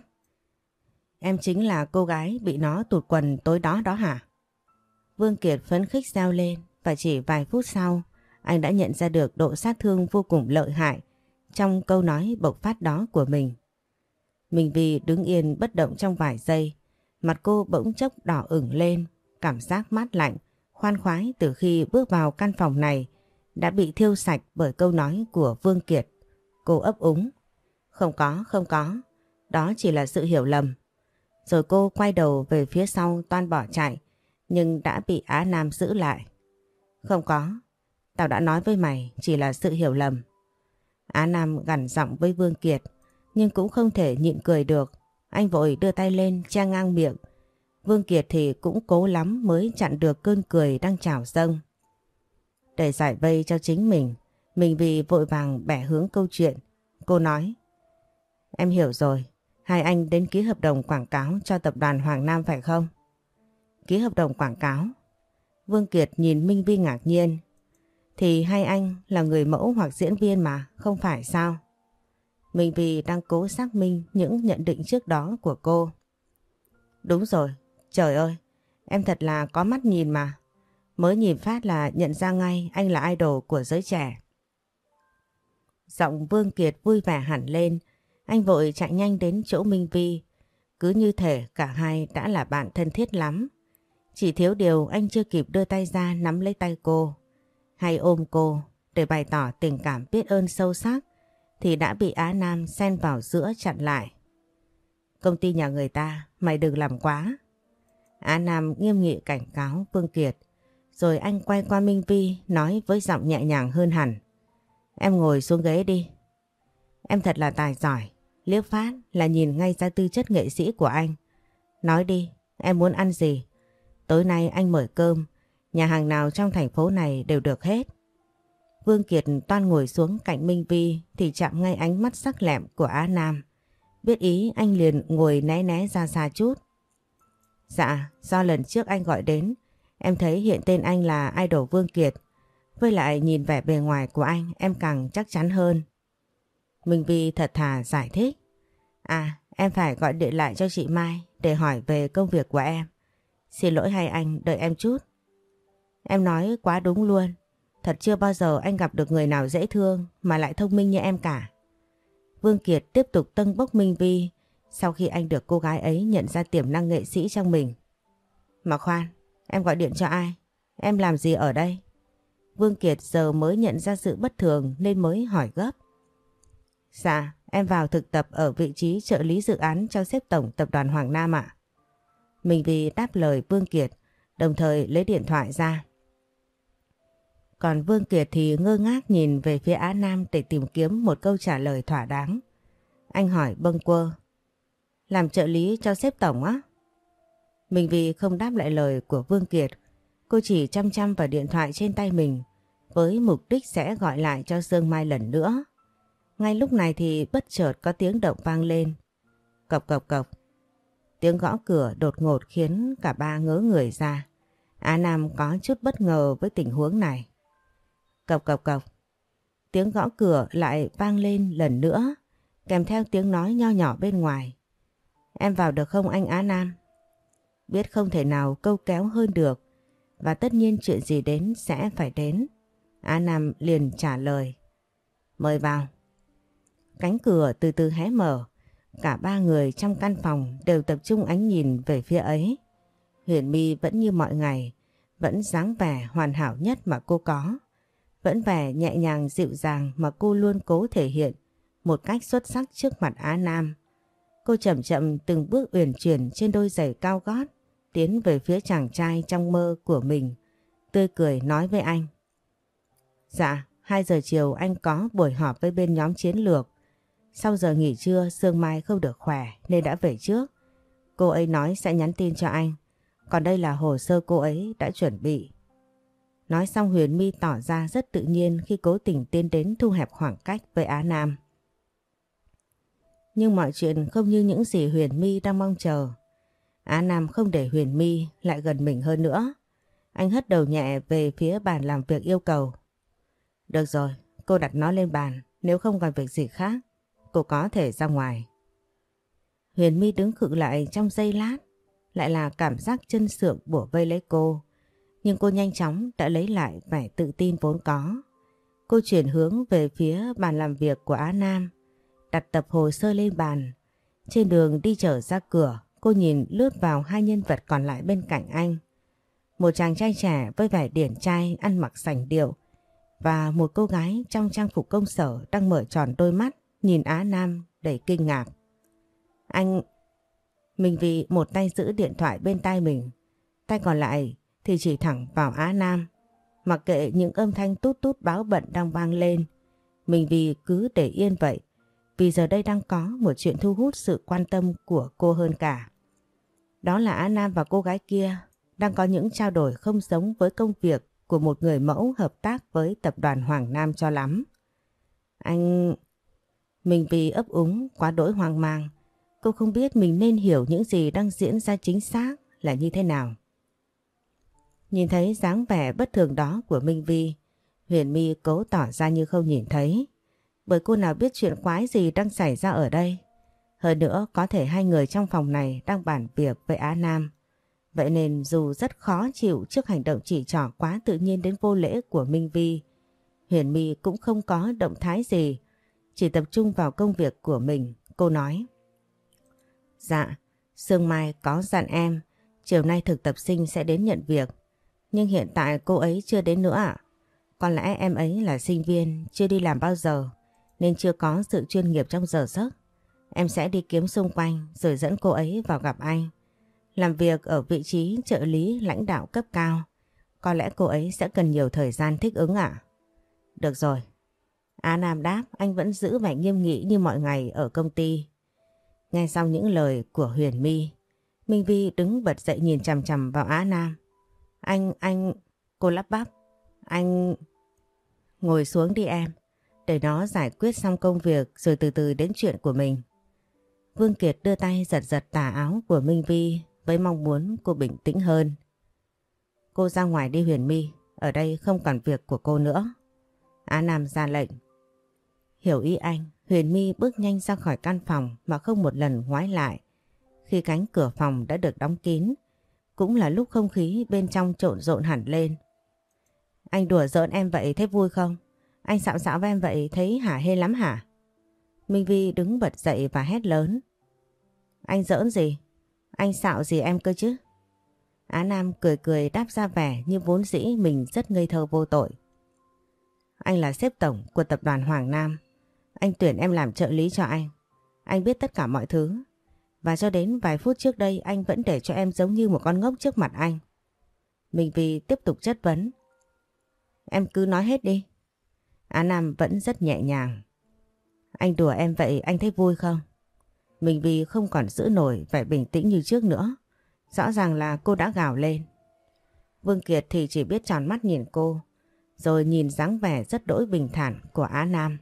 Em chính là cô gái bị nó tụt quần tối đó đó hả? Vương Kiệt phấn khích reo lên và chỉ vài phút sau anh đã nhận ra được độ sát thương vô cùng lợi hại trong câu nói bộc phát đó của mình. Mình vì đứng yên bất động trong vài giây, mặt cô bỗng chốc đỏ ửng lên, cảm giác mát lạnh, khoan khoái từ khi bước vào căn phòng này đã bị thiêu sạch bởi câu nói của Vương Kiệt. Cô ấp úng. Không có, không có, đó chỉ là sự hiểu lầm. Rồi cô quay đầu về phía sau toan bỏ chạy, nhưng đã bị Á Nam giữ lại. Không có, tao đã nói với mày chỉ là sự hiểu lầm. Á Nam gằn giọng với Vương Kiệt, nhưng cũng không thể nhịn cười được. Anh vội đưa tay lên che ngang miệng. Vương Kiệt thì cũng cố lắm mới chặn được cơn cười đang trào dâng. Để giải vây cho chính mình, mình vì vội vàng bẻ hướng câu chuyện. Cô nói, em hiểu rồi, hai anh đến ký hợp đồng quảng cáo cho tập đoàn Hoàng Nam phải không? Ký hợp đồng quảng cáo. Vương Kiệt nhìn Minh Vi ngạc nhiên. Thì hai anh là người mẫu hoặc diễn viên mà, không phải sao? Minh Vi đang cố xác minh những nhận định trước đó của cô. Đúng rồi, trời ơi, em thật là có mắt nhìn mà. Mới nhìn phát là nhận ra ngay anh là idol của giới trẻ. Giọng Vương Kiệt vui vẻ hẳn lên, anh vội chạy nhanh đến chỗ Minh Vi. Cứ như thể cả hai đã là bạn thân thiết lắm. Chỉ thiếu điều anh chưa kịp đưa tay ra nắm lấy tay cô. Hay ôm cô để bày tỏ tình cảm biết ơn sâu sắc thì đã bị Á Nam xen vào giữa chặn lại. Công ty nhà người ta, mày đừng làm quá. Á Nam nghiêm nghị cảnh cáo Vương Kiệt. Rồi anh quay qua Minh Vi nói với giọng nhẹ nhàng hơn hẳn. Em ngồi xuống ghế đi. Em thật là tài giỏi. Liếc phát là nhìn ngay ra tư chất nghệ sĩ của anh. Nói đi, em muốn ăn gì? Tối nay anh mời cơm. Nhà hàng nào trong thành phố này đều được hết. Vương Kiệt toan ngồi xuống cạnh Minh Vi thì chạm ngay ánh mắt sắc lẹm của Á Nam. Biết ý anh liền ngồi né né ra xa chút. Dạ, do lần trước anh gọi đến, em thấy hiện tên anh là idol Vương Kiệt. Với lại nhìn vẻ bề ngoài của anh em càng chắc chắn hơn. Minh Vi thật thà giải thích. À, em phải gọi điện lại cho chị Mai để hỏi về công việc của em. Xin lỗi hai anh, đợi em chút. Em nói quá đúng luôn. Thật chưa bao giờ anh gặp được người nào dễ thương mà lại thông minh như em cả. Vương Kiệt tiếp tục tân bốc Minh Vi sau khi anh được cô gái ấy nhận ra tiềm năng nghệ sĩ trong mình. Mà khoan, em gọi điện cho ai? Em làm gì ở đây? Vương Kiệt giờ mới nhận ra sự bất thường nên mới hỏi gấp. Dạ, em vào thực tập ở vị trí trợ lý dự án cho xếp tổng tập đoàn Hoàng Nam ạ. Mình vì đáp lời Vương Kiệt, đồng thời lấy điện thoại ra. Còn Vương Kiệt thì ngơ ngác nhìn về phía Á Nam để tìm kiếm một câu trả lời thỏa đáng. Anh hỏi bâng quơ. Làm trợ lý cho sếp tổng á? Mình vì không đáp lại lời của Vương Kiệt, cô chỉ chăm chăm vào điện thoại trên tay mình với mục đích sẽ gọi lại cho Dương Mai lần nữa. Ngay lúc này thì bất chợt có tiếng động vang lên. Cộc cộc cộc. Tiếng gõ cửa đột ngột khiến cả ba ngớ người ra. Á Nam có chút bất ngờ với tình huống này. Cộc cộc cộc. Tiếng gõ cửa lại vang lên lần nữa, kèm theo tiếng nói nho nhỏ bên ngoài. Em vào được không anh Á Nam? biết không thể nào câu kéo hơn được và tất nhiên chuyện gì đến sẽ phải đến. Á Nam liền trả lời. Mời vào. Cánh cửa từ từ hé mở. Cả ba người trong căn phòng đều tập trung ánh nhìn về phía ấy. Huyền My vẫn như mọi ngày, vẫn dáng vẻ hoàn hảo nhất mà cô có. Vẫn vẻ nhẹ nhàng dịu dàng mà cô luôn cố thể hiện một cách xuất sắc trước mặt Á Nam. Cô chậm chậm từng bước uyển chuyển trên đôi giày cao gót, tiến về phía chàng trai trong mơ của mình, tươi cười nói với anh. Dạ, 2 giờ chiều anh có buổi họp với bên nhóm chiến lược. Sau giờ nghỉ trưa, Sương Mai không được khỏe nên đã về trước. Cô ấy nói sẽ nhắn tin cho anh. Còn đây là hồ sơ cô ấy đã chuẩn bị. Nói xong Huyền My tỏ ra rất tự nhiên khi cố tình tiến đến thu hẹp khoảng cách với Á Nam. Nhưng mọi chuyện không như những gì Huyền My đang mong chờ. Á Nam không để Huyền My lại gần mình hơn nữa. Anh hất đầu nhẹ về phía bàn làm việc yêu cầu. Được rồi, cô đặt nó lên bàn. Nếu không còn việc gì khác, cô có thể ra ngoài. Huyền My đứng khựng lại trong giây lát. Lại là cảm giác chân sượng bủa vây lấy cô. Nhưng cô nhanh chóng đã lấy lại vẻ tự tin vốn có. Cô chuyển hướng về phía bàn làm việc của Á Nam đặt tập hồ sơ lên bàn. Trên đường đi trở ra cửa, cô nhìn lướt vào hai nhân vật còn lại bên cạnh anh. Một chàng trai trẻ với vẻ điển trai ăn mặc sành điệu và một cô gái trong trang phục công sở đang mở tròn đôi mắt nhìn Á Nam đầy kinh ngạc. Anh... Mình vì một tay giữ điện thoại bên tay mình, tay còn lại thì chỉ thẳng vào Á Nam. Mặc kệ những âm thanh tút tút báo bận đang vang lên, mình vì cứ để yên vậy vì giờ đây đang có một chuyện thu hút sự quan tâm của cô hơn cả. Đó là Á Nam và cô gái kia đang có những trao đổi không giống với công việc của một người mẫu hợp tác với tập đoàn Hoàng Nam cho lắm. Anh... Mình vì ấp úng quá đỗi hoang mang, cô không biết mình nên hiểu những gì đang diễn ra chính xác là như thế nào. Nhìn thấy dáng vẻ bất thường đó của Minh Vi, Huyền My cố tỏ ra như không nhìn thấy bởi cô nào biết chuyện quái gì đang xảy ra ở đây. Hơn nữa có thể hai người trong phòng này đang bàn việc với Á Nam. Vậy nên dù rất khó chịu trước hành động chỉ trỏ quá tự nhiên đến vô lễ của Minh Vi, Huyền My cũng không có động thái gì, chỉ tập trung vào công việc của mình, cô nói. Dạ, Sương Mai có dặn em, chiều nay thực tập sinh sẽ đến nhận việc, nhưng hiện tại cô ấy chưa đến nữa ạ. Có lẽ em ấy là sinh viên, chưa đi làm bao giờ, nên chưa có sự chuyên nghiệp trong giờ giấc. Em sẽ đi kiếm xung quanh rồi dẫn cô ấy vào gặp anh. Làm việc ở vị trí trợ lý lãnh đạo cấp cao. Có lẽ cô ấy sẽ cần nhiều thời gian thích ứng ạ. Được rồi. Á Nam đáp anh vẫn giữ vẻ nghiêm nghị như mọi ngày ở công ty. Nghe xong những lời của Huyền My, Minh Vi đứng bật dậy nhìn chằm chằm vào Á Nam. Anh, anh, cô lắp bắp. Anh... Ngồi xuống đi em để nó giải quyết xong công việc rồi từ từ đến chuyện của mình. Vương Kiệt đưa tay giật giật tà áo của Minh Vi với mong muốn cô bình tĩnh hơn. Cô ra ngoài đi Huyền Mi, ở đây không còn việc của cô nữa. Á Nam ra lệnh. Hiểu ý anh, Huyền Mi bước nhanh ra khỏi căn phòng mà không một lần ngoái lại. Khi cánh cửa phòng đã được đóng kín, cũng là lúc không khí bên trong trộn rộn hẳn lên. Anh đùa giỡn em vậy thấy vui không? Anh xạo xạo với em vậy thấy hả hê lắm hả? Minh Vi đứng bật dậy và hét lớn. Anh giỡn gì? Anh xạo gì em cơ chứ? Á Nam cười cười đáp ra vẻ như vốn dĩ mình rất ngây thơ vô tội. Anh là sếp tổng của tập đoàn Hoàng Nam. Anh tuyển em làm trợ lý cho anh. Anh biết tất cả mọi thứ. Và cho đến vài phút trước đây, anh vẫn để cho em giống như một con ngốc trước mặt anh. Minh Vi tiếp tục chất vấn. Em cứ nói hết đi. Á Nam vẫn rất nhẹ nhàng. Anh đùa em vậy anh thấy vui không? Mình vì không còn giữ nổi vẻ bình tĩnh như trước nữa. Rõ ràng là cô đã gào lên. Vương Kiệt thì chỉ biết tròn mắt nhìn cô, rồi nhìn dáng vẻ rất đỗi bình thản của Á Nam.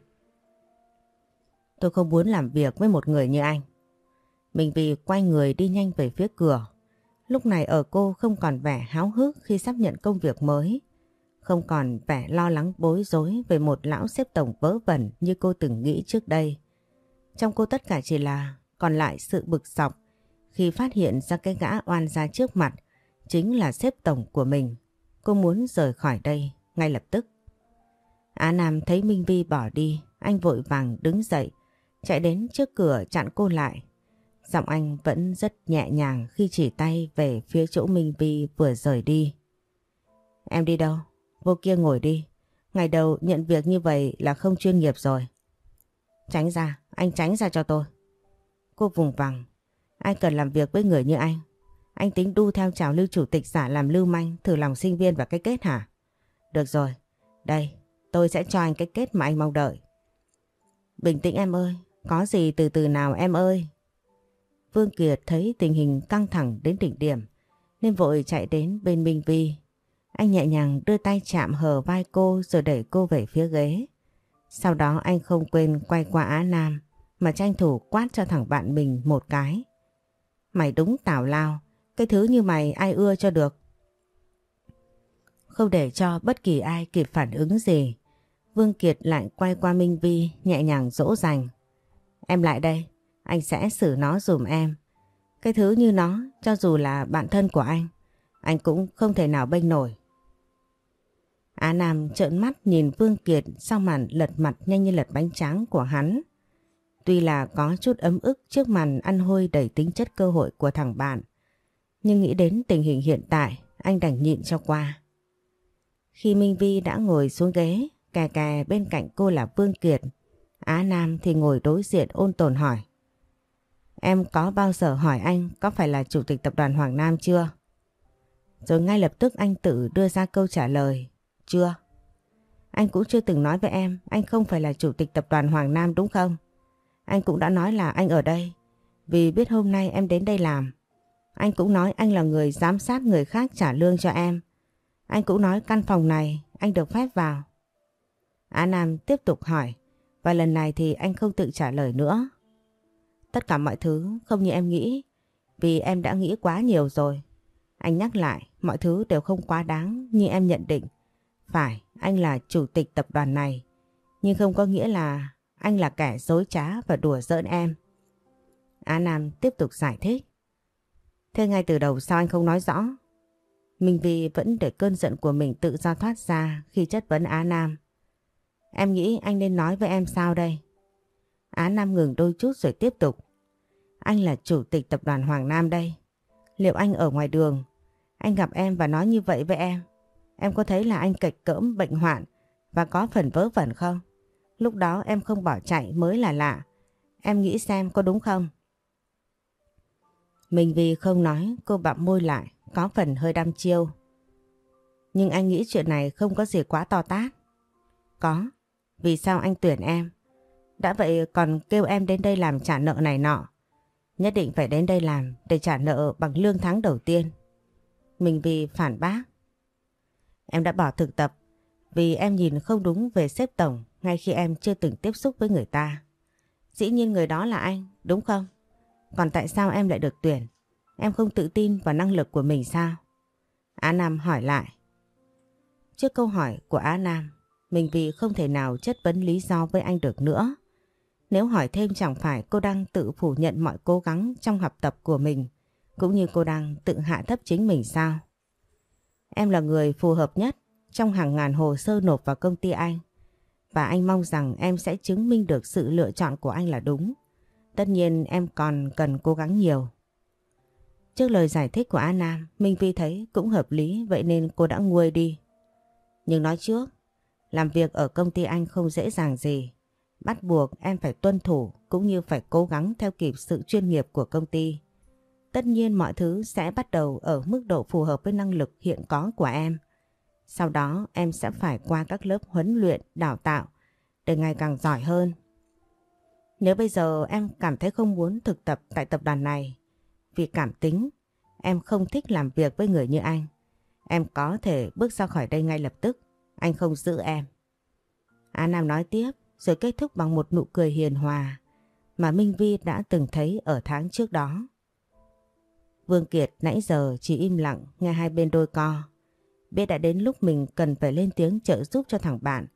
Tôi không muốn làm việc với một người như anh. Mình vì quay người đi nhanh về phía cửa. Lúc này ở cô không còn vẻ háo hức khi sắp nhận công việc mới không còn vẻ lo lắng bối rối về một lão xếp tổng vớ vẩn như cô từng nghĩ trước đây. Trong cô tất cả chỉ là còn lại sự bực sọc khi phát hiện ra cái gã oan ra trước mặt chính là xếp tổng của mình. Cô muốn rời khỏi đây ngay lập tức. Á Nam thấy Minh Vi bỏ đi, anh vội vàng đứng dậy, chạy đến trước cửa chặn cô lại. Giọng anh vẫn rất nhẹ nhàng khi chỉ tay về phía chỗ Minh Vi vừa rời đi. Em đi đâu? Vô kia ngồi đi. Ngày đầu nhận việc như vậy là không chuyên nghiệp rồi. Tránh ra, anh tránh ra cho tôi. Cô vùng vằng. Ai cần làm việc với người như anh? Anh tính đu theo trào lưu chủ tịch giả làm lưu manh thử lòng sinh viên và cái kết hả? Được rồi, đây, tôi sẽ cho anh cái kết mà anh mong đợi. Bình tĩnh em ơi, có gì từ từ nào em ơi. Vương Kiệt thấy tình hình căng thẳng đến đỉnh điểm nên vội chạy đến bên Minh Vi. Anh nhẹ nhàng đưa tay chạm hờ vai cô rồi đẩy cô về phía ghế. Sau đó anh không quên quay qua Á Nam mà tranh thủ quát cho thằng bạn mình một cái. Mày đúng tào lao, cái thứ như mày ai ưa cho được. Không để cho bất kỳ ai kịp phản ứng gì, Vương Kiệt lại quay qua Minh Vi nhẹ nhàng dỗ dành. Em lại đây, anh sẽ xử nó dùm em. Cái thứ như nó, cho dù là bạn thân của anh, anh cũng không thể nào bênh nổi. Á Nam trợn mắt nhìn Vương Kiệt sau màn lật mặt nhanh như lật bánh tráng của hắn. Tuy là có chút ấm ức trước màn ăn hôi đầy tính chất cơ hội của thằng bạn, nhưng nghĩ đến tình hình hiện tại, anh đành nhịn cho qua. Khi Minh Vi đã ngồi xuống ghế, kè kè bên cạnh cô là Vương Kiệt, Á Nam thì ngồi đối diện ôn tồn hỏi. Em có bao giờ hỏi anh có phải là chủ tịch tập đoàn Hoàng Nam chưa? Rồi ngay lập tức anh tự đưa ra câu trả lời. Chưa. Anh cũng chưa từng nói với em, anh không phải là chủ tịch tập đoàn Hoàng Nam đúng không? Anh cũng đã nói là anh ở đây vì biết hôm nay em đến đây làm. Anh cũng nói anh là người giám sát người khác trả lương cho em. Anh cũng nói căn phòng này anh được phép vào. Á Nam tiếp tục hỏi, và lần này thì anh không tự trả lời nữa. Tất cả mọi thứ không như em nghĩ, vì em đã nghĩ quá nhiều rồi. Anh nhắc lại mọi thứ đều không quá đáng như em nhận định. Phải, anh là chủ tịch tập đoàn này nhưng không có nghĩa là anh là kẻ dối trá và đùa giỡn em. Á Nam tiếp tục giải thích. Thế ngay từ đầu sao anh không nói rõ? Minh Vi vẫn để cơn giận của mình tự do thoát ra khi chất vấn Á Nam. Em nghĩ anh nên nói với em sao đây? Á Nam ngừng đôi chút rồi tiếp tục. Anh là chủ tịch tập đoàn Hoàng Nam đây. Liệu anh ở ngoài đường, anh gặp em và nói như vậy với em, em có thấy là anh kịch cỡm bệnh hoạn và có phần vớ vẩn không? Lúc đó em không bỏ chạy mới là lạ. Em nghĩ xem có đúng không? Mình vì không nói, cô bặm môi lại, có phần hơi đăm chiêu. Nhưng anh nghĩ chuyện này không có gì quá to tát. Có, vì sao anh tuyển em? Đã vậy còn kêu em đến đây làm trả nợ này nọ. Nhất định phải đến đây làm để trả nợ bằng lương tháng đầu tiên. Mình vì phản bác. Em đã bỏ thực tập vì em nhìn không đúng về sếp tổng ngay khi em chưa từng tiếp xúc với người ta. Dĩ nhiên người đó là anh, đúng không? Còn tại sao em lại được tuyển? Em không tự tin vào năng lực của mình sao? Á Nam hỏi lại. Trước câu hỏi của Á Nam, mình vì không thể nào chất vấn lý do với anh được nữa. Nếu hỏi thêm chẳng phải cô đang tự phủ nhận mọi cố gắng trong học tập của mình, cũng như cô đang tự hạ thấp chính mình sao? Em là người phù hợp nhất trong hàng ngàn hồ sơ nộp vào công ty anh. Và anh mong rằng em sẽ chứng minh được sự lựa chọn của anh là đúng. Tất nhiên em còn cần cố gắng nhiều. Trước lời giải thích của an Nam, Minh Vi thấy cũng hợp lý vậy nên cô đã nguôi đi. Nhưng nói trước, làm việc ở công ty anh không dễ dàng gì. Bắt buộc em phải tuân thủ cũng như phải cố gắng theo kịp sự chuyên nghiệp của công ty. Tất nhiên mọi thứ sẽ bắt đầu ở mức độ phù hợp với năng lực hiện có của em. Sau đó em sẽ phải qua các lớp huấn luyện, đào tạo để ngày càng giỏi hơn. Nếu bây giờ em cảm thấy không muốn thực tập tại tập đoàn này vì cảm tính, em không thích làm việc với người như anh, em có thể bước ra khỏi đây ngay lập tức, anh không giữ em. Á Nam nói tiếp rồi kết thúc bằng một nụ cười hiền hòa mà Minh Vi đã từng thấy ở tháng trước đó. Vương Kiệt nãy giờ chỉ im lặng nghe hai bên đôi co. Biết đã đến lúc mình cần phải lên tiếng trợ giúp cho thằng bạn.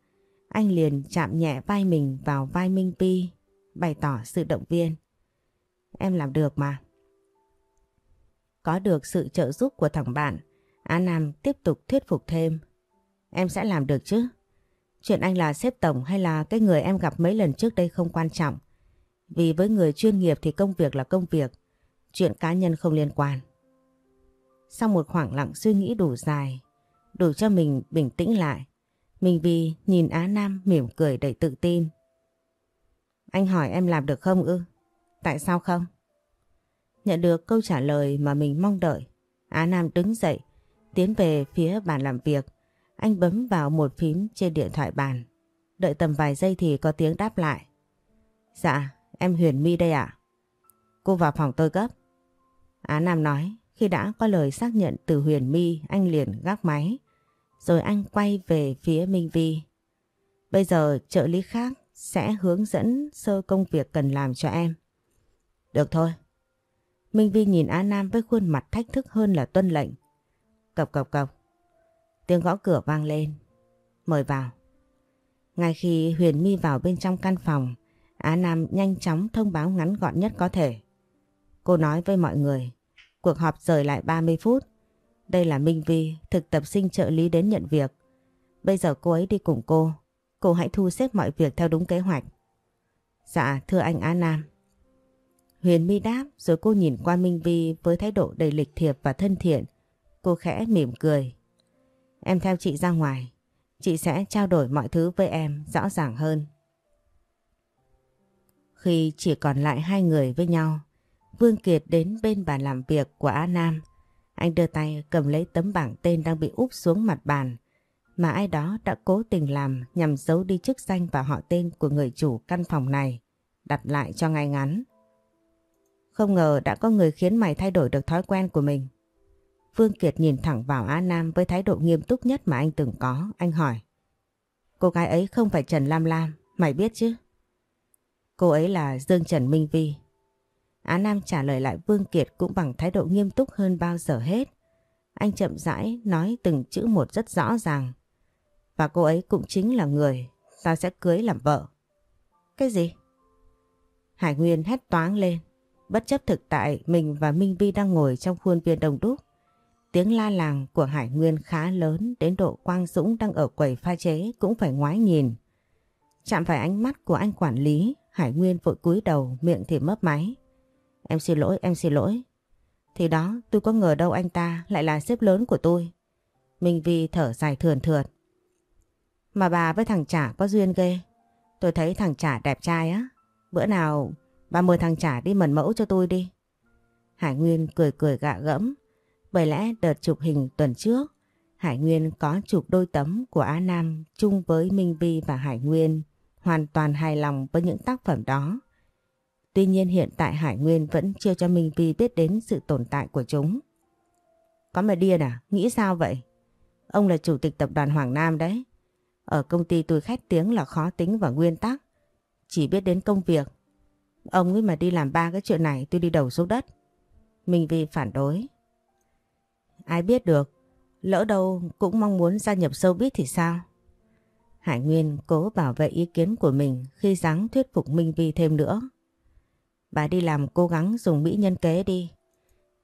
Anh liền chạm nhẹ vai mình vào vai Minh Vi, bày tỏ sự động viên. Em làm được mà. Có được sự trợ giúp của thằng bạn, Á Nam tiếp tục thuyết phục thêm. Em sẽ làm được chứ? Chuyện anh là sếp tổng hay là cái người em gặp mấy lần trước đây không quan trọng. Vì với người chuyên nghiệp thì công việc là công việc, chuyện cá nhân không liên quan. Sau một khoảng lặng suy nghĩ đủ dài, đủ cho mình bình tĩnh lại, mình vì nhìn Á Nam mỉm cười đầy tự tin. Anh hỏi em làm được không ư? Tại sao không? Nhận được câu trả lời mà mình mong đợi, Á Nam đứng dậy, tiến về phía bàn làm việc. Anh bấm vào một phím trên điện thoại bàn. Đợi tầm vài giây thì có tiếng đáp lại. Dạ, em Huyền My đây ạ. Cô vào phòng tôi gấp. Á Nam nói, khi đã có lời xác nhận từ Huyền My, anh liền gác máy. Rồi anh quay về phía Minh Vi. Bây giờ trợ lý khác sẽ hướng dẫn sơ công việc cần làm cho em. Được thôi. Minh Vi nhìn Á Nam với khuôn mặt thách thức hơn là tuân lệnh. Cộc cộc cộc. Tiếng gõ cửa vang lên. Mời vào. Ngay khi Huyền My vào bên trong căn phòng, Á Nam nhanh chóng thông báo ngắn gọn nhất có thể. Cô nói với mọi người, cuộc họp rời lại 30 phút. Đây là Minh Vi, thực tập sinh trợ lý đến nhận việc. Bây giờ cô ấy đi cùng cô. Cô hãy thu xếp mọi việc theo đúng kế hoạch. Dạ, thưa anh Á Nam. Huyền My đáp rồi cô nhìn qua Minh Vi với thái độ đầy lịch thiệp và thân thiện. Cô khẽ mỉm cười. Em theo chị ra ngoài. Chị sẽ trao đổi mọi thứ với em rõ ràng hơn. Khi chỉ còn lại hai người với nhau, Vương Kiệt đến bên bàn làm việc của Á Nam. Anh đưa tay cầm lấy tấm bảng tên đang bị úp xuống mặt bàn mà ai đó đã cố tình làm nhằm giấu đi chức danh và họ tên của người chủ căn phòng này, đặt lại cho ngay ngắn. Không ngờ đã có người khiến mày thay đổi được thói quen của mình. Vương Kiệt nhìn thẳng vào Á Nam với thái độ nghiêm túc nhất mà anh từng có. Anh hỏi. Cô gái ấy không phải Trần Lam Lam, mày biết chứ? Cô ấy là Dương Trần Minh Vi. Á Nam trả lời lại Vương Kiệt cũng bằng thái độ nghiêm túc hơn bao giờ hết. Anh chậm rãi nói từng chữ một rất rõ ràng. Và cô ấy cũng chính là người tao sẽ cưới làm vợ. Cái gì? Hải Nguyên hét toáng lên. Bất chấp thực tại mình và Minh Vi đang ngồi trong khuôn viên đồng đúc. Tiếng la làng của Hải Nguyên khá lớn đến độ Quang Dũng đang ở quầy pha chế cũng phải ngoái nhìn. Chạm phải ánh mắt của anh quản lý, Hải Nguyên vội cúi đầu miệng thì mấp máy. Em xin lỗi, em xin lỗi. Thì đó, tôi có ngờ đâu anh ta lại là sếp lớn của tôi. Minh Vi thở dài thườn thượt. Mà bà với thằng Trả có duyên ghê. Tôi thấy thằng Trả đẹp trai á. Bữa nào bà mời thằng Trả đi mần mẫu cho tôi đi. Hải Nguyên cười cười gạ gẫm. Bởi lẽ đợt chụp hình tuần trước, Hải Nguyên có chụp đôi tấm của Á Nam chung với Minh Vi và Hải Nguyên hoàn toàn hài lòng với những tác phẩm đó. Tuy nhiên hiện tại Hải Nguyên vẫn chưa cho Minh Vi biết đến sự tồn tại của chúng. Có mà điên à? Nghĩ sao vậy? Ông là chủ tịch tập đoàn Hoàng Nam đấy. Ở công ty tôi khét tiếng là khó tính và nguyên tắc. Chỉ biết đến công việc. Ông ấy mà đi làm ba cái chuyện này tôi đi đầu xuống đất. Minh Vi phản đối. Ai biết được, lỡ đâu cũng mong muốn gia nhập showbiz thì sao? Hải Nguyên cố bảo vệ ý kiến của mình khi dáng thuyết phục Minh Vi thêm nữa. Bà đi làm cố gắng dùng mỹ nhân kế đi.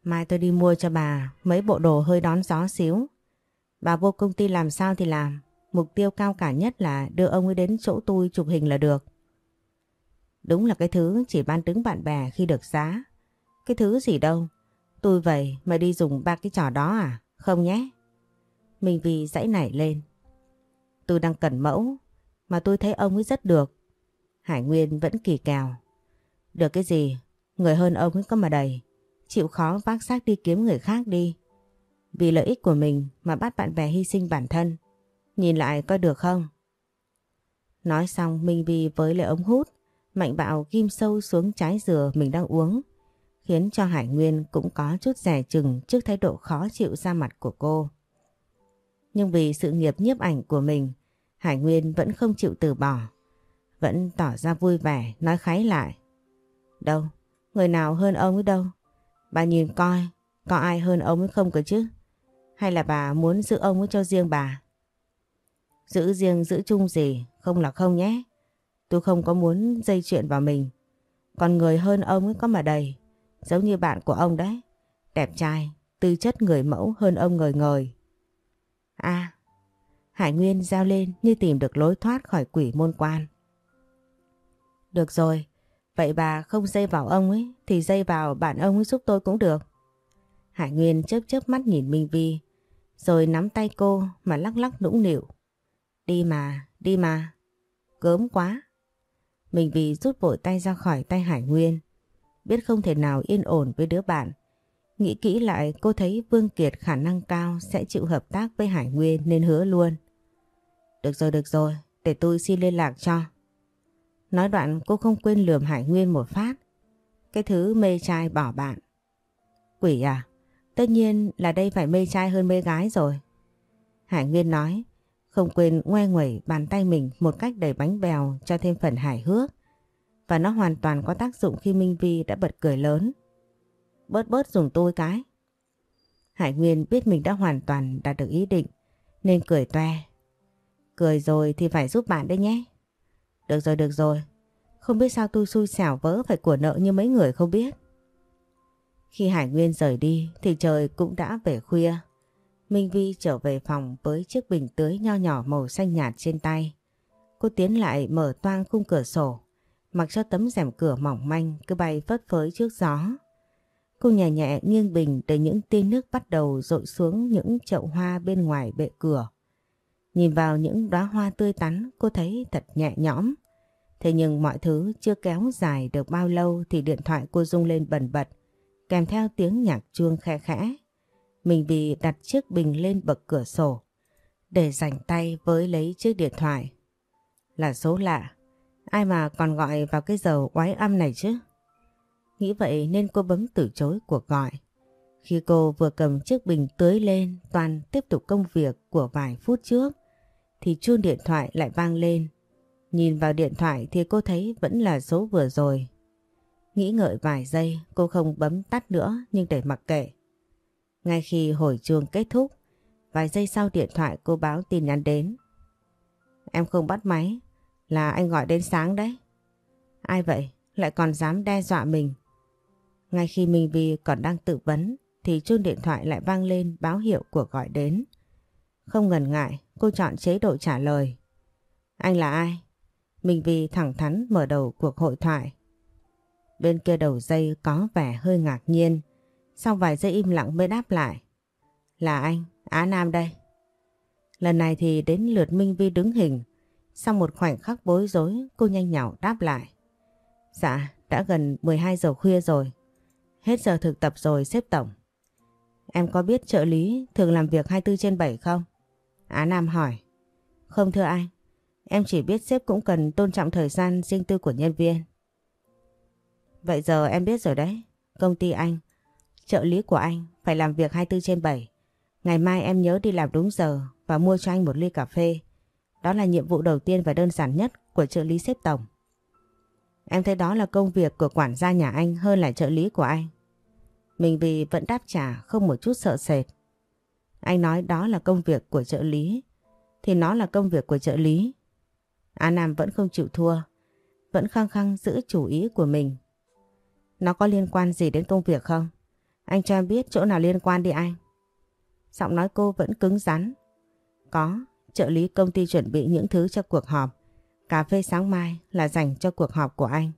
Mai tôi đi mua cho bà mấy bộ đồ hơi đón gió xíu. Bà vô công ty làm sao thì làm. Mục tiêu cao cả nhất là đưa ông ấy đến chỗ tôi chụp hình là được. Đúng là cái thứ chỉ ban đứng bạn bè khi được giá. Cái thứ gì đâu. Tôi vậy mà đi dùng ba cái trò đó à? Không nhé. minh vi dãy nảy lên. Tôi đang cần mẫu mà tôi thấy ông ấy rất được. Hải Nguyên vẫn kỳ cào. Được cái gì? Người hơn ông ấy có mà đầy. Chịu khó vác xác đi kiếm người khác đi. Vì lợi ích của mình mà bắt bạn bè hy sinh bản thân. Nhìn lại coi được không? Nói xong Minh Vi với lại ống hút, mạnh bạo ghim sâu xuống trái dừa mình đang uống, khiến cho Hải Nguyên cũng có chút rẻ chừng trước thái độ khó chịu ra mặt của cô. Nhưng vì sự nghiệp nhiếp ảnh của mình, Hải Nguyên vẫn không chịu từ bỏ, vẫn tỏ ra vui vẻ, nói kháy lại. Đâu, người nào hơn ông ấy đâu. Bà nhìn coi, có ai hơn ông ấy không cơ chứ? Hay là bà muốn giữ ông ấy cho riêng bà? Giữ riêng giữ chung gì, không là không nhé. Tôi không có muốn dây chuyện vào mình. Còn người hơn ông ấy có mà đầy, giống như bạn của ông đấy. đẹp trai, tư chất người mẫu hơn ông ngời ngời. a Hải Nguyên giao lên như tìm được lối thoát khỏi quỷ môn quan. Được rồi, vậy bà không dây vào ông ấy thì dây vào bạn ông ấy giúp tôi cũng được. Hải Nguyên chớp chớp mắt nhìn Minh Vi, rồi nắm tay cô mà lắc lắc nũng nịu. Đi mà, đi mà. Gớm quá. Minh Vi rút vội tay ra khỏi tay Hải Nguyên. Biết không thể nào yên ổn với đứa bạn. Nghĩ kỹ lại cô thấy Vương Kiệt khả năng cao sẽ chịu hợp tác với Hải Nguyên nên hứa luôn. Được rồi, được rồi, để tôi xin liên lạc cho. Nói đoạn cô không quên lườm Hải Nguyên một phát. Cái thứ mê trai bỏ bạn. Quỷ à? Tất nhiên là đây phải mê trai hơn mê gái rồi. Hải Nguyên nói, không quên ngoe nguẩy bàn tay mình một cách đầy bánh bèo cho thêm phần hài hước. Và nó hoàn toàn có tác dụng khi Minh Vi đã bật cười lớn. Bớt bớt dùng tôi cái. Hải Nguyên biết mình đã hoàn toàn đạt được ý định nên cười toe. Cười rồi thì phải giúp bạn đấy nhé. Được rồi được rồi. Không biết sao tôi xui xẻo vỡ phải của nợ như mấy người không biết. Khi Hải Nguyên rời đi thì trời cũng đã về khuya. Minh Vi trở về phòng với chiếc bình tưới nho nhỏ màu xanh nhạt trên tay. Cô tiến lại mở toang khung cửa sổ, mặc cho tấm rèm cửa mỏng manh cứ bay phất phới trước gió. Cô nhẹ nhẹ nghiêng bình để những tia nước bắt đầu rội xuống những chậu hoa bên ngoài bệ cửa. Nhìn vào những đóa hoa tươi tắn cô thấy thật nhẹ nhõm. Thế nhưng mọi thứ chưa kéo dài được bao lâu thì điện thoại cô rung lên bần bật kèm theo tiếng nhạc chuông khe khẽ. Mình bị đặt chiếc bình lên bậc cửa sổ để rảnh tay với lấy chiếc điện thoại. Là số lạ, ai mà còn gọi vào cái giờ oái âm này chứ? Nghĩ vậy nên cô bấm từ chối cuộc gọi. Khi cô vừa cầm chiếc bình tưới lên toàn tiếp tục công việc của vài phút trước thì chuông điện thoại lại vang lên. Nhìn vào điện thoại thì cô thấy vẫn là số vừa rồi Nghĩ ngợi vài giây cô không bấm tắt nữa nhưng để mặc kệ. Ngay khi hồi chuông kết thúc, vài giây sau điện thoại cô báo tin nhắn đến. Em không bắt máy, là anh gọi đến sáng đấy. Ai vậy? Lại còn dám đe dọa mình. Ngay khi Minh Vi còn đang tự vấn thì chuông điện thoại lại vang lên báo hiệu cuộc gọi đến. Không ngần ngại, cô chọn chế độ trả lời. Anh là ai? Minh Vi thẳng thắn mở đầu cuộc hội thoại. Bên kia đầu dây có vẻ hơi ngạc nhiên. Sau vài giây im lặng mới đáp lại. Là anh, Á Nam đây. Lần này thì đến lượt Minh Vi đứng hình. Sau một khoảnh khắc bối rối, cô nhanh nhảu đáp lại. Dạ, đã gần 12 giờ khuya rồi. Hết giờ thực tập rồi xếp tổng. Em có biết trợ lý thường làm việc 24 trên 7 không? Á Nam hỏi. Không thưa anh, em chỉ biết sếp cũng cần tôn trọng thời gian riêng tư của nhân viên. Vậy giờ em biết rồi đấy. Công ty anh, trợ lý của anh phải làm việc 24 trên 7. Ngày mai em nhớ đi làm đúng giờ và mua cho anh một ly cà phê. Đó là nhiệm vụ đầu tiên và đơn giản nhất của trợ lý xếp tổng. Em thấy đó là công việc của quản gia nhà anh hơn là trợ lý của anh. Mình vì vẫn đáp trả không một chút sợ sệt. Anh nói đó là công việc của trợ lý thì nó là công việc của trợ lý. Á Nam vẫn không chịu thua, vẫn khăng khăng giữ chủ ý của mình nó có liên quan gì đến công việc không? Anh cho em biết chỗ nào liên quan đi anh. Giọng nói cô vẫn cứng rắn. Có, trợ lý công ty chuẩn bị những thứ cho cuộc họp. Cà phê sáng mai là dành cho cuộc họp của anh.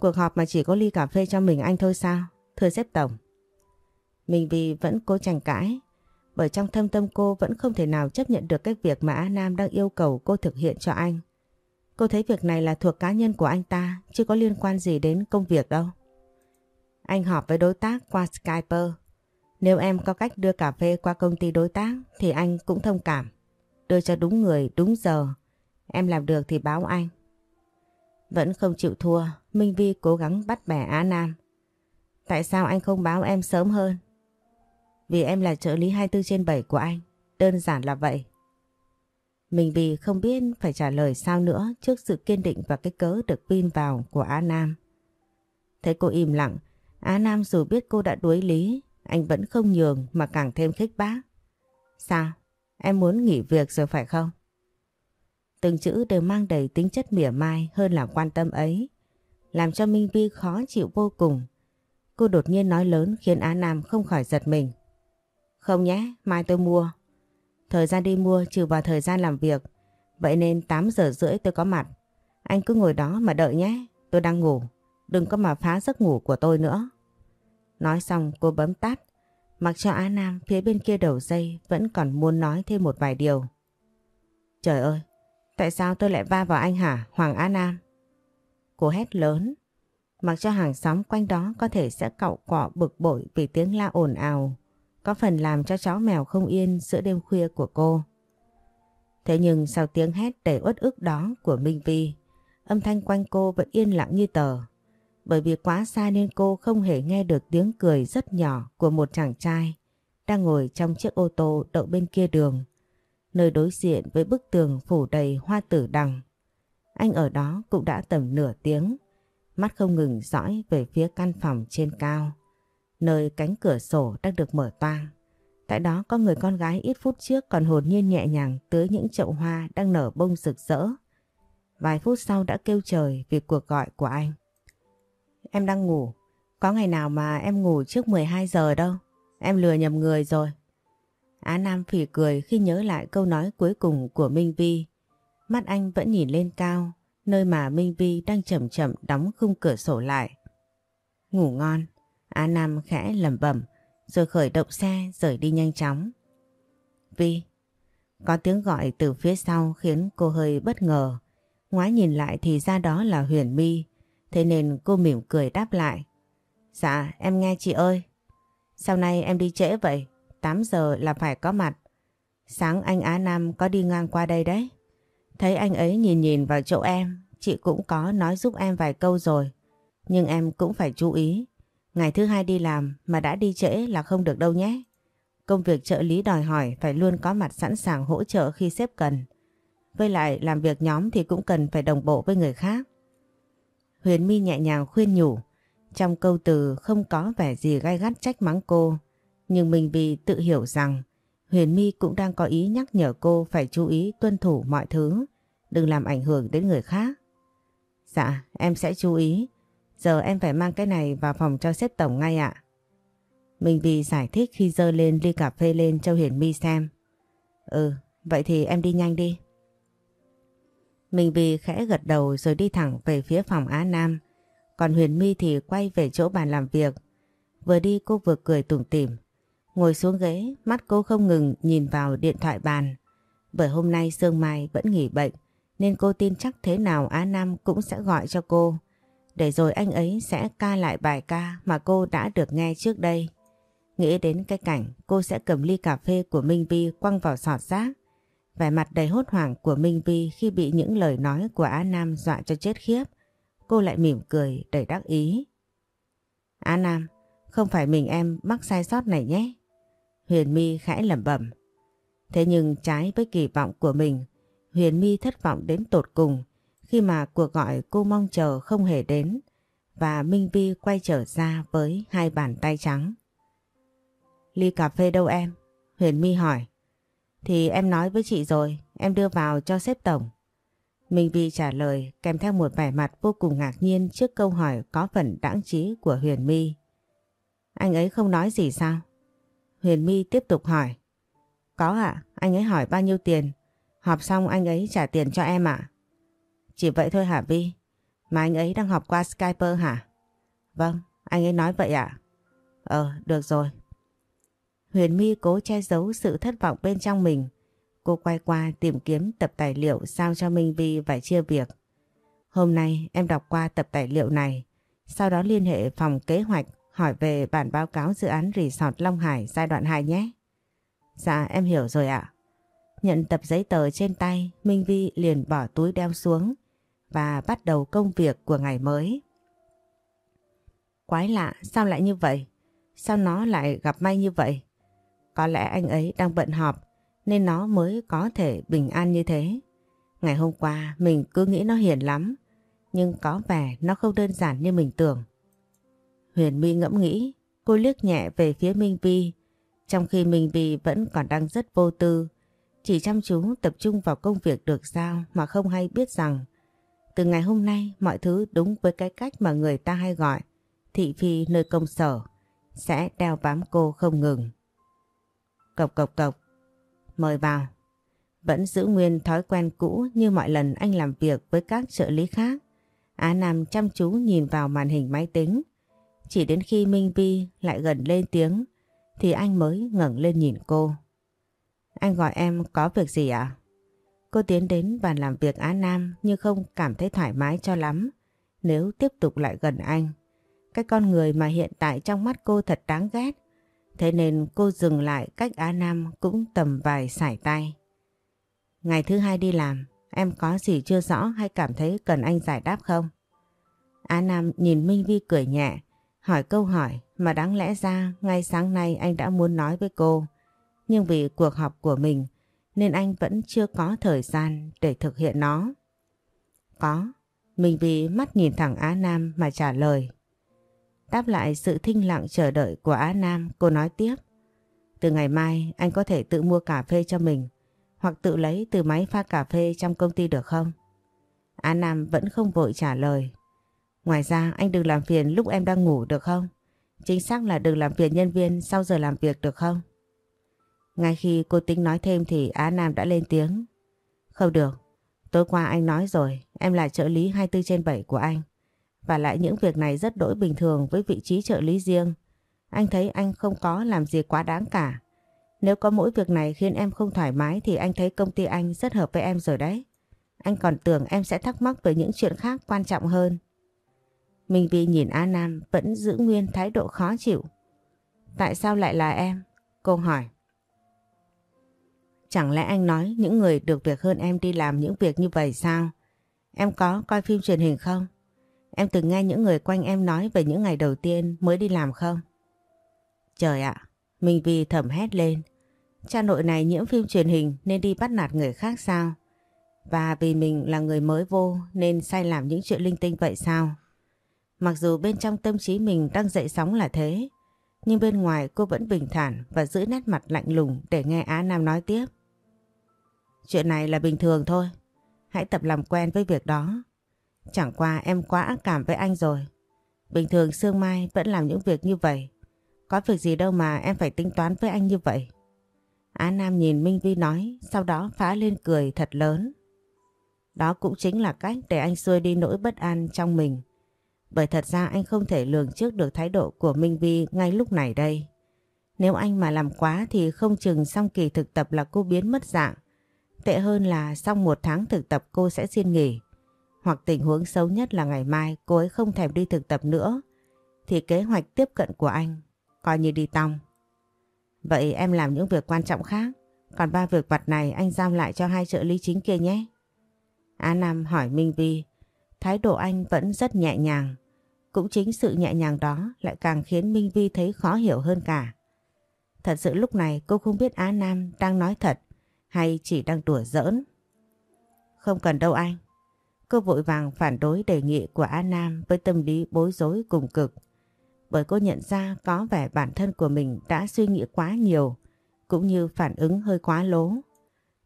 Cuộc họp mà chỉ có ly cà phê cho mình anh thôi sao? Thưa xếp tổng. Mình vì vẫn cố tranh cãi. Bởi trong thâm tâm cô vẫn không thể nào chấp nhận được cái việc mà A Nam đang yêu cầu cô thực hiện cho anh. Cô thấy việc này là thuộc cá nhân của anh ta, chứ có liên quan gì đến công việc đâu. Anh họp với đối tác qua Skype. Nếu em có cách đưa cà phê qua công ty đối tác thì anh cũng thông cảm. Đưa cho đúng người, đúng giờ. Em làm được thì báo anh. Vẫn không chịu thua, Minh Vi cố gắng bắt bẻ Á Nam. Tại sao anh không báo em sớm hơn? Vì em là trợ lý 24 trên 7 của anh. Đơn giản là vậy. Mình vì không biết phải trả lời sao nữa trước sự kiên định và cái cớ được pin vào của Á Nam. Thấy cô im lặng, Á Nam dù biết cô đã đuối lý, anh vẫn không nhường mà càng thêm khích bác. Sao? Em muốn nghỉ việc rồi phải không? Từng chữ đều mang đầy tính chất mỉa mai hơn là quan tâm ấy, làm cho Minh Vi khó chịu vô cùng. Cô đột nhiên nói lớn khiến Á Nam không khỏi giật mình. Không nhé, mai tôi mua. Thời gian đi mua trừ vào thời gian làm việc. Vậy nên 8 giờ rưỡi tôi có mặt. Anh cứ ngồi đó mà đợi nhé. Tôi đang ngủ. Đừng có mà phá giấc ngủ của tôi nữa. Nói xong cô bấm tắt. Mặc cho Á Nam phía bên kia đầu dây vẫn còn muốn nói thêm một vài điều. Trời ơi, tại sao tôi lại va vào anh hả, Hoàng Á Nam? Cô hét lớn. Mặc cho hàng xóm quanh đó có thể sẽ cậu cọ bực bội vì tiếng la ồn ào. Có phần làm cho chó mèo không yên giữa đêm khuya của cô. Thế nhưng sau tiếng hét đầy uất ức đó của Minh Vi, âm thanh quanh cô vẫn yên lặng như tờ. Bởi vì quá xa nên cô không hề nghe được tiếng cười rất nhỏ của một chàng trai đang ngồi trong chiếc ô tô đậu bên kia đường, nơi đối diện với bức tường phủ đầy hoa tử đằng. Anh ở đó cũng đã tầm nửa tiếng, mắt không ngừng dõi về phía căn phòng trên cao, nơi cánh cửa sổ đang được mở toang. Tại đó có người con gái ít phút trước còn hồn nhiên nhẹ nhàng tưới những chậu hoa đang nở bông rực rỡ. Vài phút sau đã kêu trời vì cuộc gọi của anh. Em đang ngủ. Có ngày nào mà em ngủ trước 12 giờ đâu. Em lừa nhầm người rồi. Á Nam phỉ cười khi nhớ lại câu nói cuối cùng của Minh Vi. Mắt anh vẫn nhìn lên cao, nơi mà Minh Vi đang chậm chậm đóng khung cửa sổ lại. Ngủ ngon. Á Nam khẽ lẩm bẩm rồi khởi động xe rời đi nhanh chóng. Vi, có tiếng gọi từ phía sau khiến cô hơi bất ngờ. Ngoái nhìn lại thì ra đó là Huyền My, thế nên cô mỉm cười đáp lại. Dạ, em nghe chị ơi. Sau này em đi trễ vậy, 8 giờ là phải có mặt. Sáng anh Á Nam có đi ngang qua đây đấy. Thấy anh ấy nhìn nhìn vào chỗ em, chị cũng có nói giúp em vài câu rồi. Nhưng em cũng phải chú ý, Ngày thứ hai đi làm mà đã đi trễ là không được đâu nhé. Công việc trợ lý đòi hỏi phải luôn có mặt sẵn sàng hỗ trợ khi sếp cần. Với lại làm việc nhóm thì cũng cần phải đồng bộ với người khác. Huyền My nhẹ nhàng khuyên nhủ. Trong câu từ không có vẻ gì gai gắt trách mắng cô. Nhưng mình vì tự hiểu rằng Huyền My cũng đang có ý nhắc nhở cô phải chú ý tuân thủ mọi thứ. Đừng làm ảnh hưởng đến người khác. Dạ, em sẽ chú ý. Giờ em phải mang cái này vào phòng cho xếp tổng ngay ạ. Mình vì giải thích khi dơ lên ly cà phê lên cho Huyền My xem. Ừ, vậy thì em đi nhanh đi. Mình vì khẽ gật đầu rồi đi thẳng về phía phòng Á Nam. Còn Huyền My thì quay về chỗ bàn làm việc. Vừa đi cô vừa cười tủm tỉm. Ngồi xuống ghế, mắt cô không ngừng nhìn vào điện thoại bàn. Bởi hôm nay Sương Mai vẫn nghỉ bệnh, nên cô tin chắc thế nào Á Nam cũng sẽ gọi cho cô để rồi anh ấy sẽ ca lại bài ca mà cô đã được nghe trước đây. Nghĩ đến cái cảnh cô sẽ cầm ly cà phê của Minh Vi quăng vào sọt rác. Vẻ mặt đầy hốt hoảng của Minh Vi khi bị những lời nói của Á Nam dọa cho chết khiếp. Cô lại mỉm cười đầy đắc ý. Á Nam, không phải mình em mắc sai sót này nhé. Huyền My khẽ lẩm bẩm. Thế nhưng trái với kỳ vọng của mình, Huyền My thất vọng đến tột cùng khi mà cuộc gọi cô mong chờ không hề đến và Minh Vi quay trở ra với hai bàn tay trắng. Ly cà phê đâu em? Huyền My hỏi. Thì em nói với chị rồi, em đưa vào cho sếp tổng. Minh Vi trả lời kèm theo một vẻ mặt vô cùng ngạc nhiên trước câu hỏi có phần đãng trí của Huyền My. Anh ấy không nói gì sao? Huyền My tiếp tục hỏi. Có ạ, anh ấy hỏi bao nhiêu tiền? Họp xong anh ấy trả tiền cho em ạ. Chỉ vậy thôi hả Vi? Mà anh ấy đang học qua Skype hả? Vâng, anh ấy nói vậy ạ. À? Ờ, được rồi. Huyền My cố che giấu sự thất vọng bên trong mình. Cô quay qua tìm kiếm tập tài liệu sao cho Minh Vi phải chia việc. Hôm nay em đọc qua tập tài liệu này, sau đó liên hệ phòng kế hoạch hỏi về bản báo cáo dự án Resort Long Hải giai đoạn 2 nhé. Dạ em hiểu rồi ạ. Nhận tập giấy tờ trên tay, Minh Vi liền bỏ túi đeo xuống và bắt đầu công việc của ngày mới. Quái lạ, sao lại như vậy? Sao nó lại gặp may như vậy? Có lẽ anh ấy đang bận họp nên nó mới có thể bình an như thế. Ngày hôm qua mình cứ nghĩ nó hiền lắm, nhưng có vẻ nó không đơn giản như mình tưởng. Huyền My ngẫm nghĩ, cô liếc nhẹ về phía Minh Vi, trong khi Minh Vi vẫn còn đang rất vô tư, chỉ chăm chú tập trung vào công việc được giao mà không hay biết rằng từ ngày hôm nay mọi thứ đúng với cái cách mà người ta hay gọi thị phi nơi công sở sẽ đeo bám cô không ngừng. Cộc cộc cộc, mời vào. Vẫn giữ nguyên thói quen cũ như mọi lần anh làm việc với các trợ lý khác. Á Nam chăm chú nhìn vào màn hình máy tính. Chỉ đến khi Minh Vi lại gần lên tiếng thì anh mới ngẩng lên nhìn cô. Anh gọi em có việc gì ạ? À? Cô tiến đến bàn làm việc Á Nam nhưng không cảm thấy thoải mái cho lắm nếu tiếp tục lại gần anh. Cái con người mà hiện tại trong mắt cô thật đáng ghét. Thế nên cô dừng lại cách Á Nam cũng tầm vài sải tay. Ngày thứ hai đi làm, em có gì chưa rõ hay cảm thấy cần anh giải đáp không? Á Nam nhìn Minh Vi cười nhẹ, hỏi câu hỏi mà đáng lẽ ra ngay sáng nay anh đã muốn nói với cô. Nhưng vì cuộc họp của mình nên anh vẫn chưa có thời gian để thực hiện nó. Có, Minh Vi mắt nhìn thẳng Á Nam mà trả lời. Đáp lại sự thinh lặng chờ đợi của Á Nam, cô nói tiếp. Từ ngày mai anh có thể tự mua cà phê cho mình hoặc tự lấy từ máy pha cà phê trong công ty được không? Á Nam vẫn không vội trả lời. Ngoài ra anh đừng làm phiền lúc em đang ngủ được không? Chính xác là đừng làm phiền nhân viên sau giờ làm việc được không? Ngay khi cô tính nói thêm thì Á Nam đã lên tiếng. Không được, tối qua anh nói rồi, em là trợ lý 24 trên 7 của anh. Và lại những việc này rất đổi bình thường với vị trí trợ lý riêng. Anh thấy anh không có làm gì quá đáng cả. Nếu có mỗi việc này khiến em không thoải mái thì anh thấy công ty anh rất hợp với em rồi đấy. Anh còn tưởng em sẽ thắc mắc về những chuyện khác quan trọng hơn. Minh Vi nhìn A Nam vẫn giữ nguyên thái độ khó chịu. Tại sao lại là em? Cô hỏi. Chẳng lẽ anh nói những người được việc hơn em đi làm những việc như vậy sao? Em có coi phim truyền hình không? Em từng nghe những người quanh em nói về những ngày đầu tiên mới đi làm không? Trời ạ, Minh Vi thầm hét lên. Cha nội này nhiễm phim truyền hình nên đi bắt nạt người khác sao? Và vì mình là người mới vô nên sai làm những chuyện linh tinh vậy sao? Mặc dù bên trong tâm trí mình đang dậy sóng là thế, nhưng bên ngoài cô vẫn bình thản và giữ nét mặt lạnh lùng để nghe Á Nam nói tiếp. Chuyện này là bình thường thôi, hãy tập làm quen với việc đó. Chẳng qua em quá ác cảm với anh rồi. Bình thường Sương Mai vẫn làm những việc như vậy. Có việc gì đâu mà em phải tính toán với anh như vậy. Á Nam nhìn Minh Vi nói, sau đó phá lên cười thật lớn. Đó cũng chính là cách để anh xuôi đi nỗi bất an trong mình. Bởi thật ra anh không thể lường trước được thái độ của Minh Vi ngay lúc này đây. Nếu anh mà làm quá thì không chừng xong kỳ thực tập là cô biến mất dạng. Tệ hơn là sau một tháng thực tập cô sẽ xin nghỉ. Hoặc tình huống xấu nhất là ngày mai cô ấy không thèm đi thực tập nữa. Thì kế hoạch tiếp cận của anh coi như đi tong. Vậy em làm những việc quan trọng khác. Còn ba việc vặt này anh giao lại cho hai trợ lý chính kia nhé. Á Nam hỏi Minh Vi. Thái độ anh vẫn rất nhẹ nhàng. Cũng chính sự nhẹ nhàng đó lại càng khiến Minh Vi thấy khó hiểu hơn cả. Thật sự lúc này cô không biết Á Nam đang nói thật hay chỉ đang đùa giỡn. Không cần đâu anh. Cô vội vàng phản đối đề nghị của A Nam với tâm lý bối rối cùng cực bởi cô nhận ra có vẻ bản thân của mình đã suy nghĩ quá nhiều, cũng như phản ứng hơi quá lố.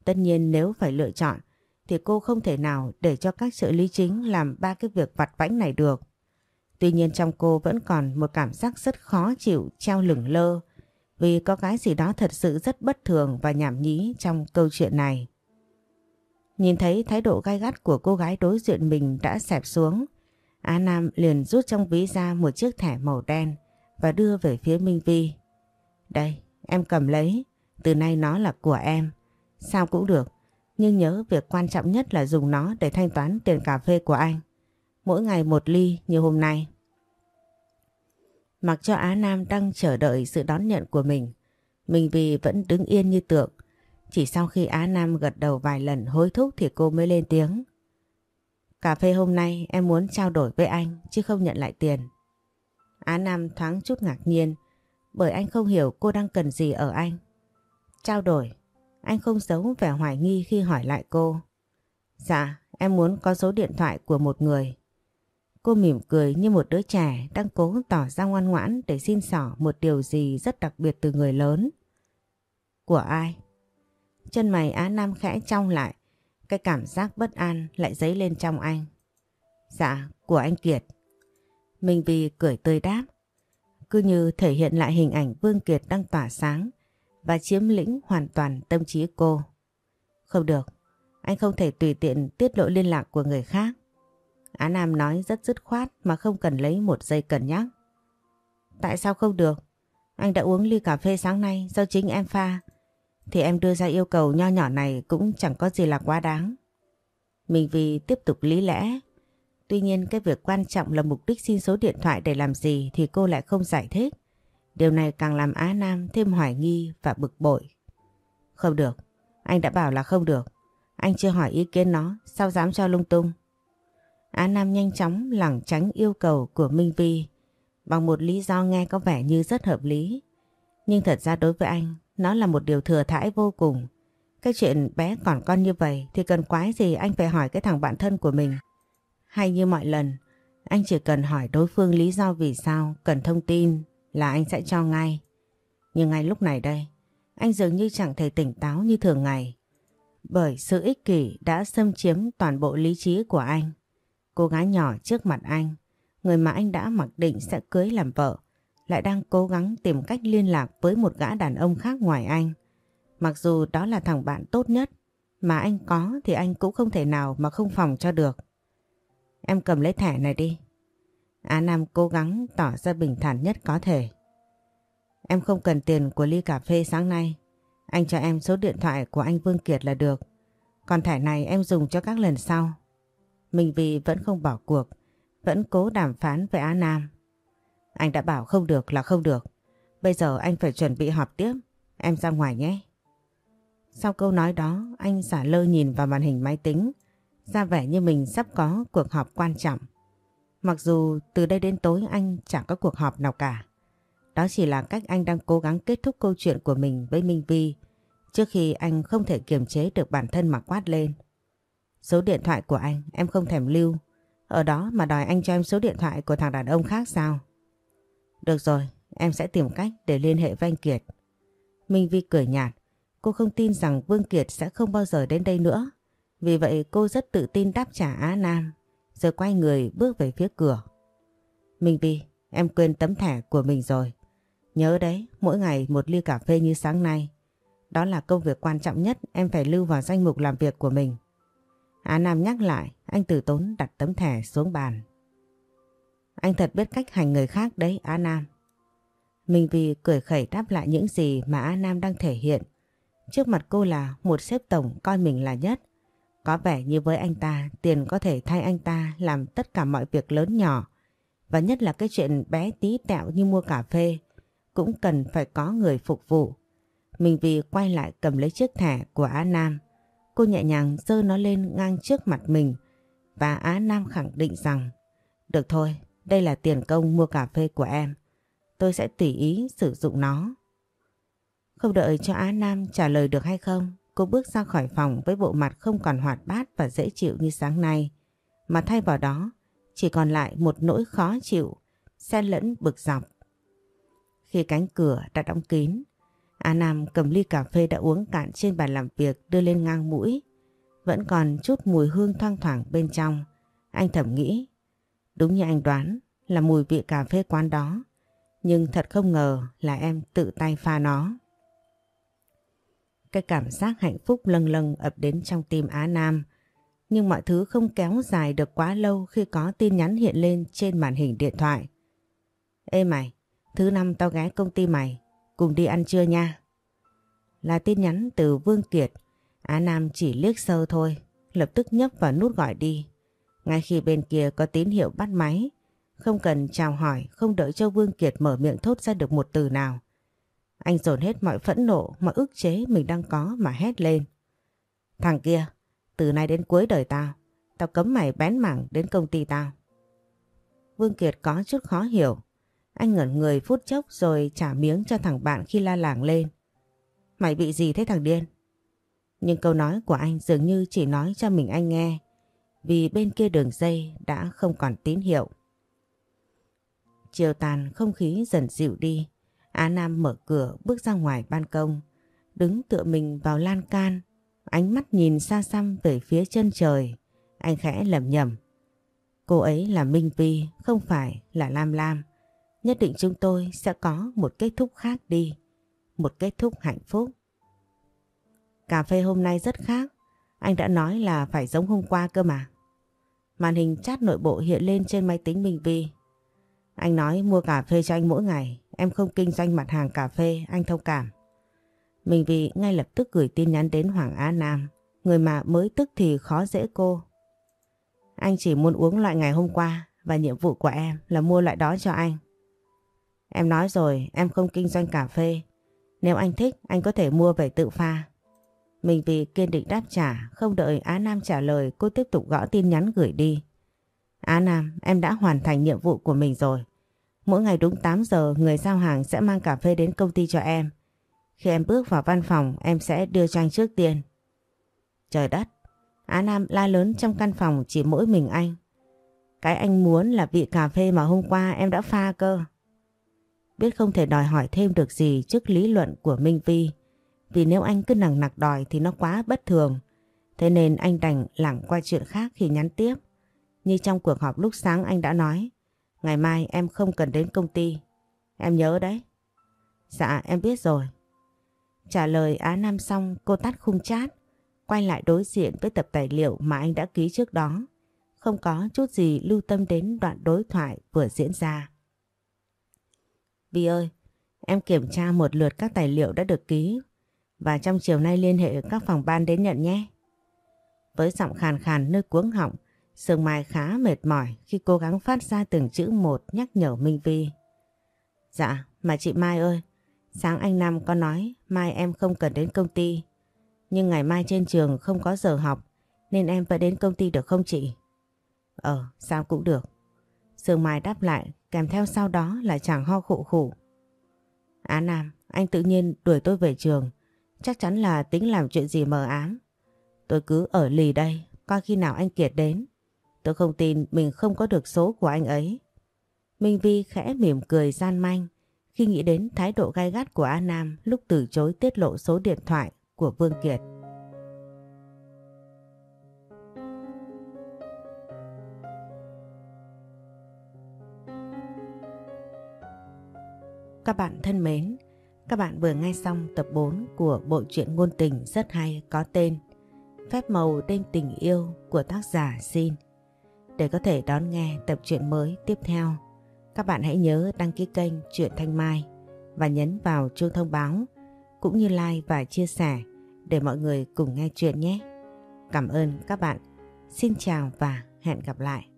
Tất nhiên nếu phải lựa chọn, thì cô không thể nào để cho các trợ lý chính làm ba cái việc vặt vãnh này được. Tuy nhiên trong cô vẫn còn một cảm giác rất khó chịu, treo lửng lơ, vì có cái gì đó thật sự rất bất thường và nhảm nhí trong câu chuyện này. Nhìn thấy thái độ gai gắt của cô gái đối diện mình đã xẹp xuống Á Nam liền rút trong ví ra một chiếc thẻ màu đen và đưa về phía Minh Vi. Đây, em cầm lấy, từ nay nó là của em. Sao cũng được, nhưng nhớ việc quan trọng nhất là dùng nó để thanh toán tiền cà phê của anh. Mỗi ngày một ly như hôm nay. Mặc cho Á Nam đang chờ đợi sự đón nhận của mình, Minh Vi vẫn đứng yên như tượng. Chỉ sau khi Á Nam gật đầu vài lần hối thúc thì cô mới lên tiếng. Cà phê hôm nay em muốn trao đổi với anh chứ không nhận lại tiền. Á Nam thoáng chút ngạc nhiên bởi anh không hiểu cô đang cần gì ở anh. Trao đổi, anh không giấu vẻ hoài nghi khi hỏi lại cô. Dạ, em muốn có số điện thoại của một người. Cô mỉm cười như một đứa trẻ đang cố tỏ ra ngoan ngoãn để xin xỏ một điều gì rất đặc biệt từ người lớn. Của ai? Chân mày Á Nam khẽ trong lại cái cảm giác bất an lại dấy lên trong anh. Dạ, của anh Kiệt. Minh Vi cười tươi đáp. Cứ như thể hiện lại hình ảnh Vương Kiệt đang tỏa sáng và chiếm lĩnh hoàn toàn tâm trí cô. Không được, anh không thể tùy tiện tiết lộ liên lạc của người khác. Á Nam nói rất dứt khoát mà không cần lấy một giây cân nhắc. Tại sao không được? Anh đã uống ly cà phê sáng nay do chính em pha. Thì em đưa ra yêu cầu nho nhỏ này cũng chẳng có gì là quá đáng. Mình vì tiếp tục lý lẽ. Tuy nhiên cái việc quan trọng là mục đích xin số điện thoại để làm gì thì cô lại không giải thích. Điều này càng làm Á Nam thêm hoài nghi và bực bội. Không được, anh đã bảo là không được. Anh chưa hỏi ý kiến nó, sao dám cho lung tung. Á Nam nhanh chóng lảng tránh yêu cầu của Minh Vi bằng một lý do nghe có vẻ như rất hợp lý. Nhưng thật ra đối với anh, nó là một điều thừa thãi vô cùng. Cái chuyện bé còn con như vậy thì cần quái gì anh phải hỏi cái thằng bạn thân của mình. Hay như mọi lần, anh chỉ cần hỏi đối phương lý do vì sao cần thông tin là anh sẽ cho ngay. Nhưng ngay lúc này đây, anh dường như chẳng thể tỉnh táo như thường ngày. Bởi sự ích kỷ đã xâm chiếm toàn bộ lý trí của anh. Cô gái nhỏ trước mặt anh, người mà anh đã mặc định sẽ cưới làm vợ, lại đang cố gắng tìm cách liên lạc với một gã đàn ông khác ngoài anh. Mặc dù đó là thằng bạn tốt nhất, mà anh có thì anh cũng không thể nào mà không phòng cho được. Em cầm lấy thẻ này đi. Á Nam cố gắng tỏ ra bình thản nhất có thể. Em không cần tiền của ly cà phê sáng nay. Anh cho em số điện thoại của anh Vương Kiệt là được. Còn thẻ này em dùng cho các lần sau. Minh Vì vẫn không bỏ cuộc, vẫn cố đàm phán với Á Nam. Anh đã bảo không được là không được. Bây giờ anh phải chuẩn bị họp tiếp. Em ra ngoài nhé. Sau câu nói đó, anh xả lơ nhìn vào màn hình máy tính, ra vẻ như mình sắp có cuộc họp quan trọng. Mặc dù từ đây đến tối anh chẳng có cuộc họp nào cả. Đó chỉ là cách anh đang cố gắng kết thúc câu chuyện của mình với Minh Vi trước khi anh không thể kiềm chế được bản thân mà quát lên. Số điện thoại của anh em không thèm lưu. Ở đó mà đòi anh cho em số điện thoại của thằng đàn ông khác sao? Được rồi, em sẽ tìm cách để liên hệ với anh Kiệt. Minh Vi cười nhạt. Cô không tin rằng Vương Kiệt sẽ không bao giờ đến đây nữa. Vì vậy cô rất tự tin đáp trả Á Nam. Rồi quay người bước về phía cửa. Minh Vi, em quên tấm thẻ của mình rồi. Nhớ đấy, mỗi ngày một ly cà phê như sáng nay. Đó là công việc quan trọng nhất em phải lưu vào danh mục làm việc của mình. Á Nam nhắc lại, anh từ tốn đặt tấm thẻ xuống bàn. Anh thật biết cách hành người khác đấy Á Nam. Minh Vi cười khẩy đáp lại những gì mà Á Nam đang thể hiện. Trước mặt cô là một sếp tổng coi mình là nhất. Có vẻ như với anh ta, tiền có thể thay anh ta làm tất cả mọi việc lớn nhỏ. Và nhất là cái chuyện bé tí tẹo như mua cà phê, cũng cần phải có người phục vụ. Mình vì quay lại cầm lấy chiếc thẻ của Á Nam. Cô nhẹ nhàng dơ nó lên ngang trước mặt mình và Á Nam khẳng định rằng Được thôi, đây là tiền công mua cà phê của em. Tôi sẽ tùy ý sử dụng nó. Không đợi cho Á Nam trả lời được hay không, cô bước ra khỏi phòng với bộ mặt không còn hoạt bát và dễ chịu như sáng nay. Mà thay vào đó, chỉ còn lại một nỗi khó chịu, xen lẫn bực dọc. Khi cánh cửa đã đóng kín, Á Nam cầm ly cà phê đã uống cạn trên bàn làm việc đưa lên ngang mũi. Vẫn còn chút mùi hương thoang thoảng bên trong. Anh thầm nghĩ, đúng như anh đoán là mùi vị cà phê quán đó. Nhưng thật không ngờ là em tự tay pha nó. Cái cảm giác hạnh phúc lâng lâng ập đến trong tim Á Nam. Nhưng mọi thứ không kéo dài được quá lâu khi có tin nhắn hiện lên trên màn hình điện thoại. Ê mày, thứ năm tao ghé công ty mày, cùng đi ăn trưa nha. Là tin nhắn từ Vương Kiệt, Á Nam chỉ liếc sơ thôi, lập tức nhấp vào nút gọi đi. Ngay khi bên kia có tín hiệu bắt máy, không cần chào hỏi, không đợi cho Vương Kiệt mở miệng thốt ra được một từ nào. Anh dồn hết mọi phẫn nộ, mọi ức chế mình đang có mà hét lên. Thằng kia, từ nay đến cuối đời tao, tao cấm mày bén mảng đến công ty tao. Vương Kiệt có chút khó hiểu. Anh ngẩn người phút chốc rồi trả miếng cho thằng bạn khi la làng lên. Mày bị gì thế thằng điên? Nhưng câu nói của anh dường như chỉ nói cho mình anh nghe. Vì bên kia đường dây đã không còn tín hiệu. Chiều tàn không khí dần dịu đi. Á Nam mở cửa bước ra ngoài ban công. Đứng tựa mình vào lan can. Ánh mắt nhìn xa xăm về phía chân trời. Anh khẽ lầm nhầm. Cô ấy là Minh Vi, không phải là Lam Lam. Nhất định chúng tôi sẽ có một kết thúc khác đi. Một kết thúc hạnh phúc. Cà phê hôm nay rất khác. Anh đã nói là phải giống hôm qua cơ mà. Màn hình chat nội bộ hiện lên trên máy tính Minh Vi. Anh nói mua cà phê cho anh mỗi ngày. Em không kinh doanh mặt hàng cà phê, anh thông cảm. Minh Vi ngay lập tức gửi tin nhắn đến Hoàng Á Nam. Người mà mới tức thì khó dễ cô. Anh chỉ muốn uống loại ngày hôm qua và nhiệm vụ của em là mua loại đó cho anh. Em nói rồi em không kinh doanh cà phê. Nếu anh thích anh có thể mua về tự pha. Mình vì kiên định đáp trả, không đợi Á Nam trả lời cô tiếp tục gõ tin nhắn gửi đi. Á Nam, em đã hoàn thành nhiệm vụ của mình rồi. Mỗi ngày đúng 8 giờ người giao hàng sẽ mang cà phê đến công ty cho em. Khi em bước vào văn phòng em sẽ đưa cho anh trước tiên. Trời đất, Á Nam la lớn trong căn phòng chỉ mỗi mình anh. Cái anh muốn là vị cà phê mà hôm qua em đã pha cơ. Biết không thể đòi hỏi thêm được gì trước lý luận của Minh Vi. Vì nếu anh cứ nặng nặc đòi thì nó quá bất thường. Thế nên anh đành lảng qua chuyện khác khi nhắn tiếp. Như trong cuộc họp lúc sáng anh đã nói. Ngày mai em không cần đến công ty. Em nhớ đấy. Dạ em biết rồi. Trả lời Á Nam xong cô tắt khung chat. Quay lại đối diện với tập tài liệu mà anh đã ký trước đó. Không có chút gì lưu tâm đến đoạn đối thoại vừa diễn ra. Vi ơi, em kiểm tra một lượt các tài liệu đã được ký và trong chiều nay liên hệ các phòng ban đến nhận nhé. Với giọng khàn khàn nơi cuống họng, Sương Mai khá mệt mỏi khi cố gắng phát ra từng chữ một nhắc nhở Minh Vi. Dạ, mà chị Mai ơi, sáng anh Nam có nói mai em không cần đến công ty. Nhưng ngày mai trên trường không có giờ học nên em phải đến công ty được không chị? Ờ, sao cũng được. Sương Mai đáp lại kèm theo sau đó là chàng ho khụ khụ. Á Nam, anh tự nhiên đuổi tôi về trường. Chắc chắn là tính làm chuyện gì mờ ám. Tôi cứ ở lì đây, coi khi nào anh Kiệt đến. Tôi không tin mình không có được số của anh ấy. Minh Vi khẽ mỉm cười gian manh khi nghĩ đến thái độ gai gắt của A Nam lúc từ chối tiết lộ số điện thoại của Vương Kiệt. Các bạn thân mến, các bạn vừa nghe xong tập 4 của bộ truyện ngôn tình rất hay có tên Phép màu đêm tình yêu của tác giả Xin. Để có thể đón nghe tập truyện mới tiếp theo, các bạn hãy nhớ đăng ký kênh Truyện Thanh Mai và nhấn vào chuông thông báo cũng như like và chia sẻ để mọi người cùng nghe chuyện nhé. Cảm ơn các bạn. Xin chào và hẹn gặp lại.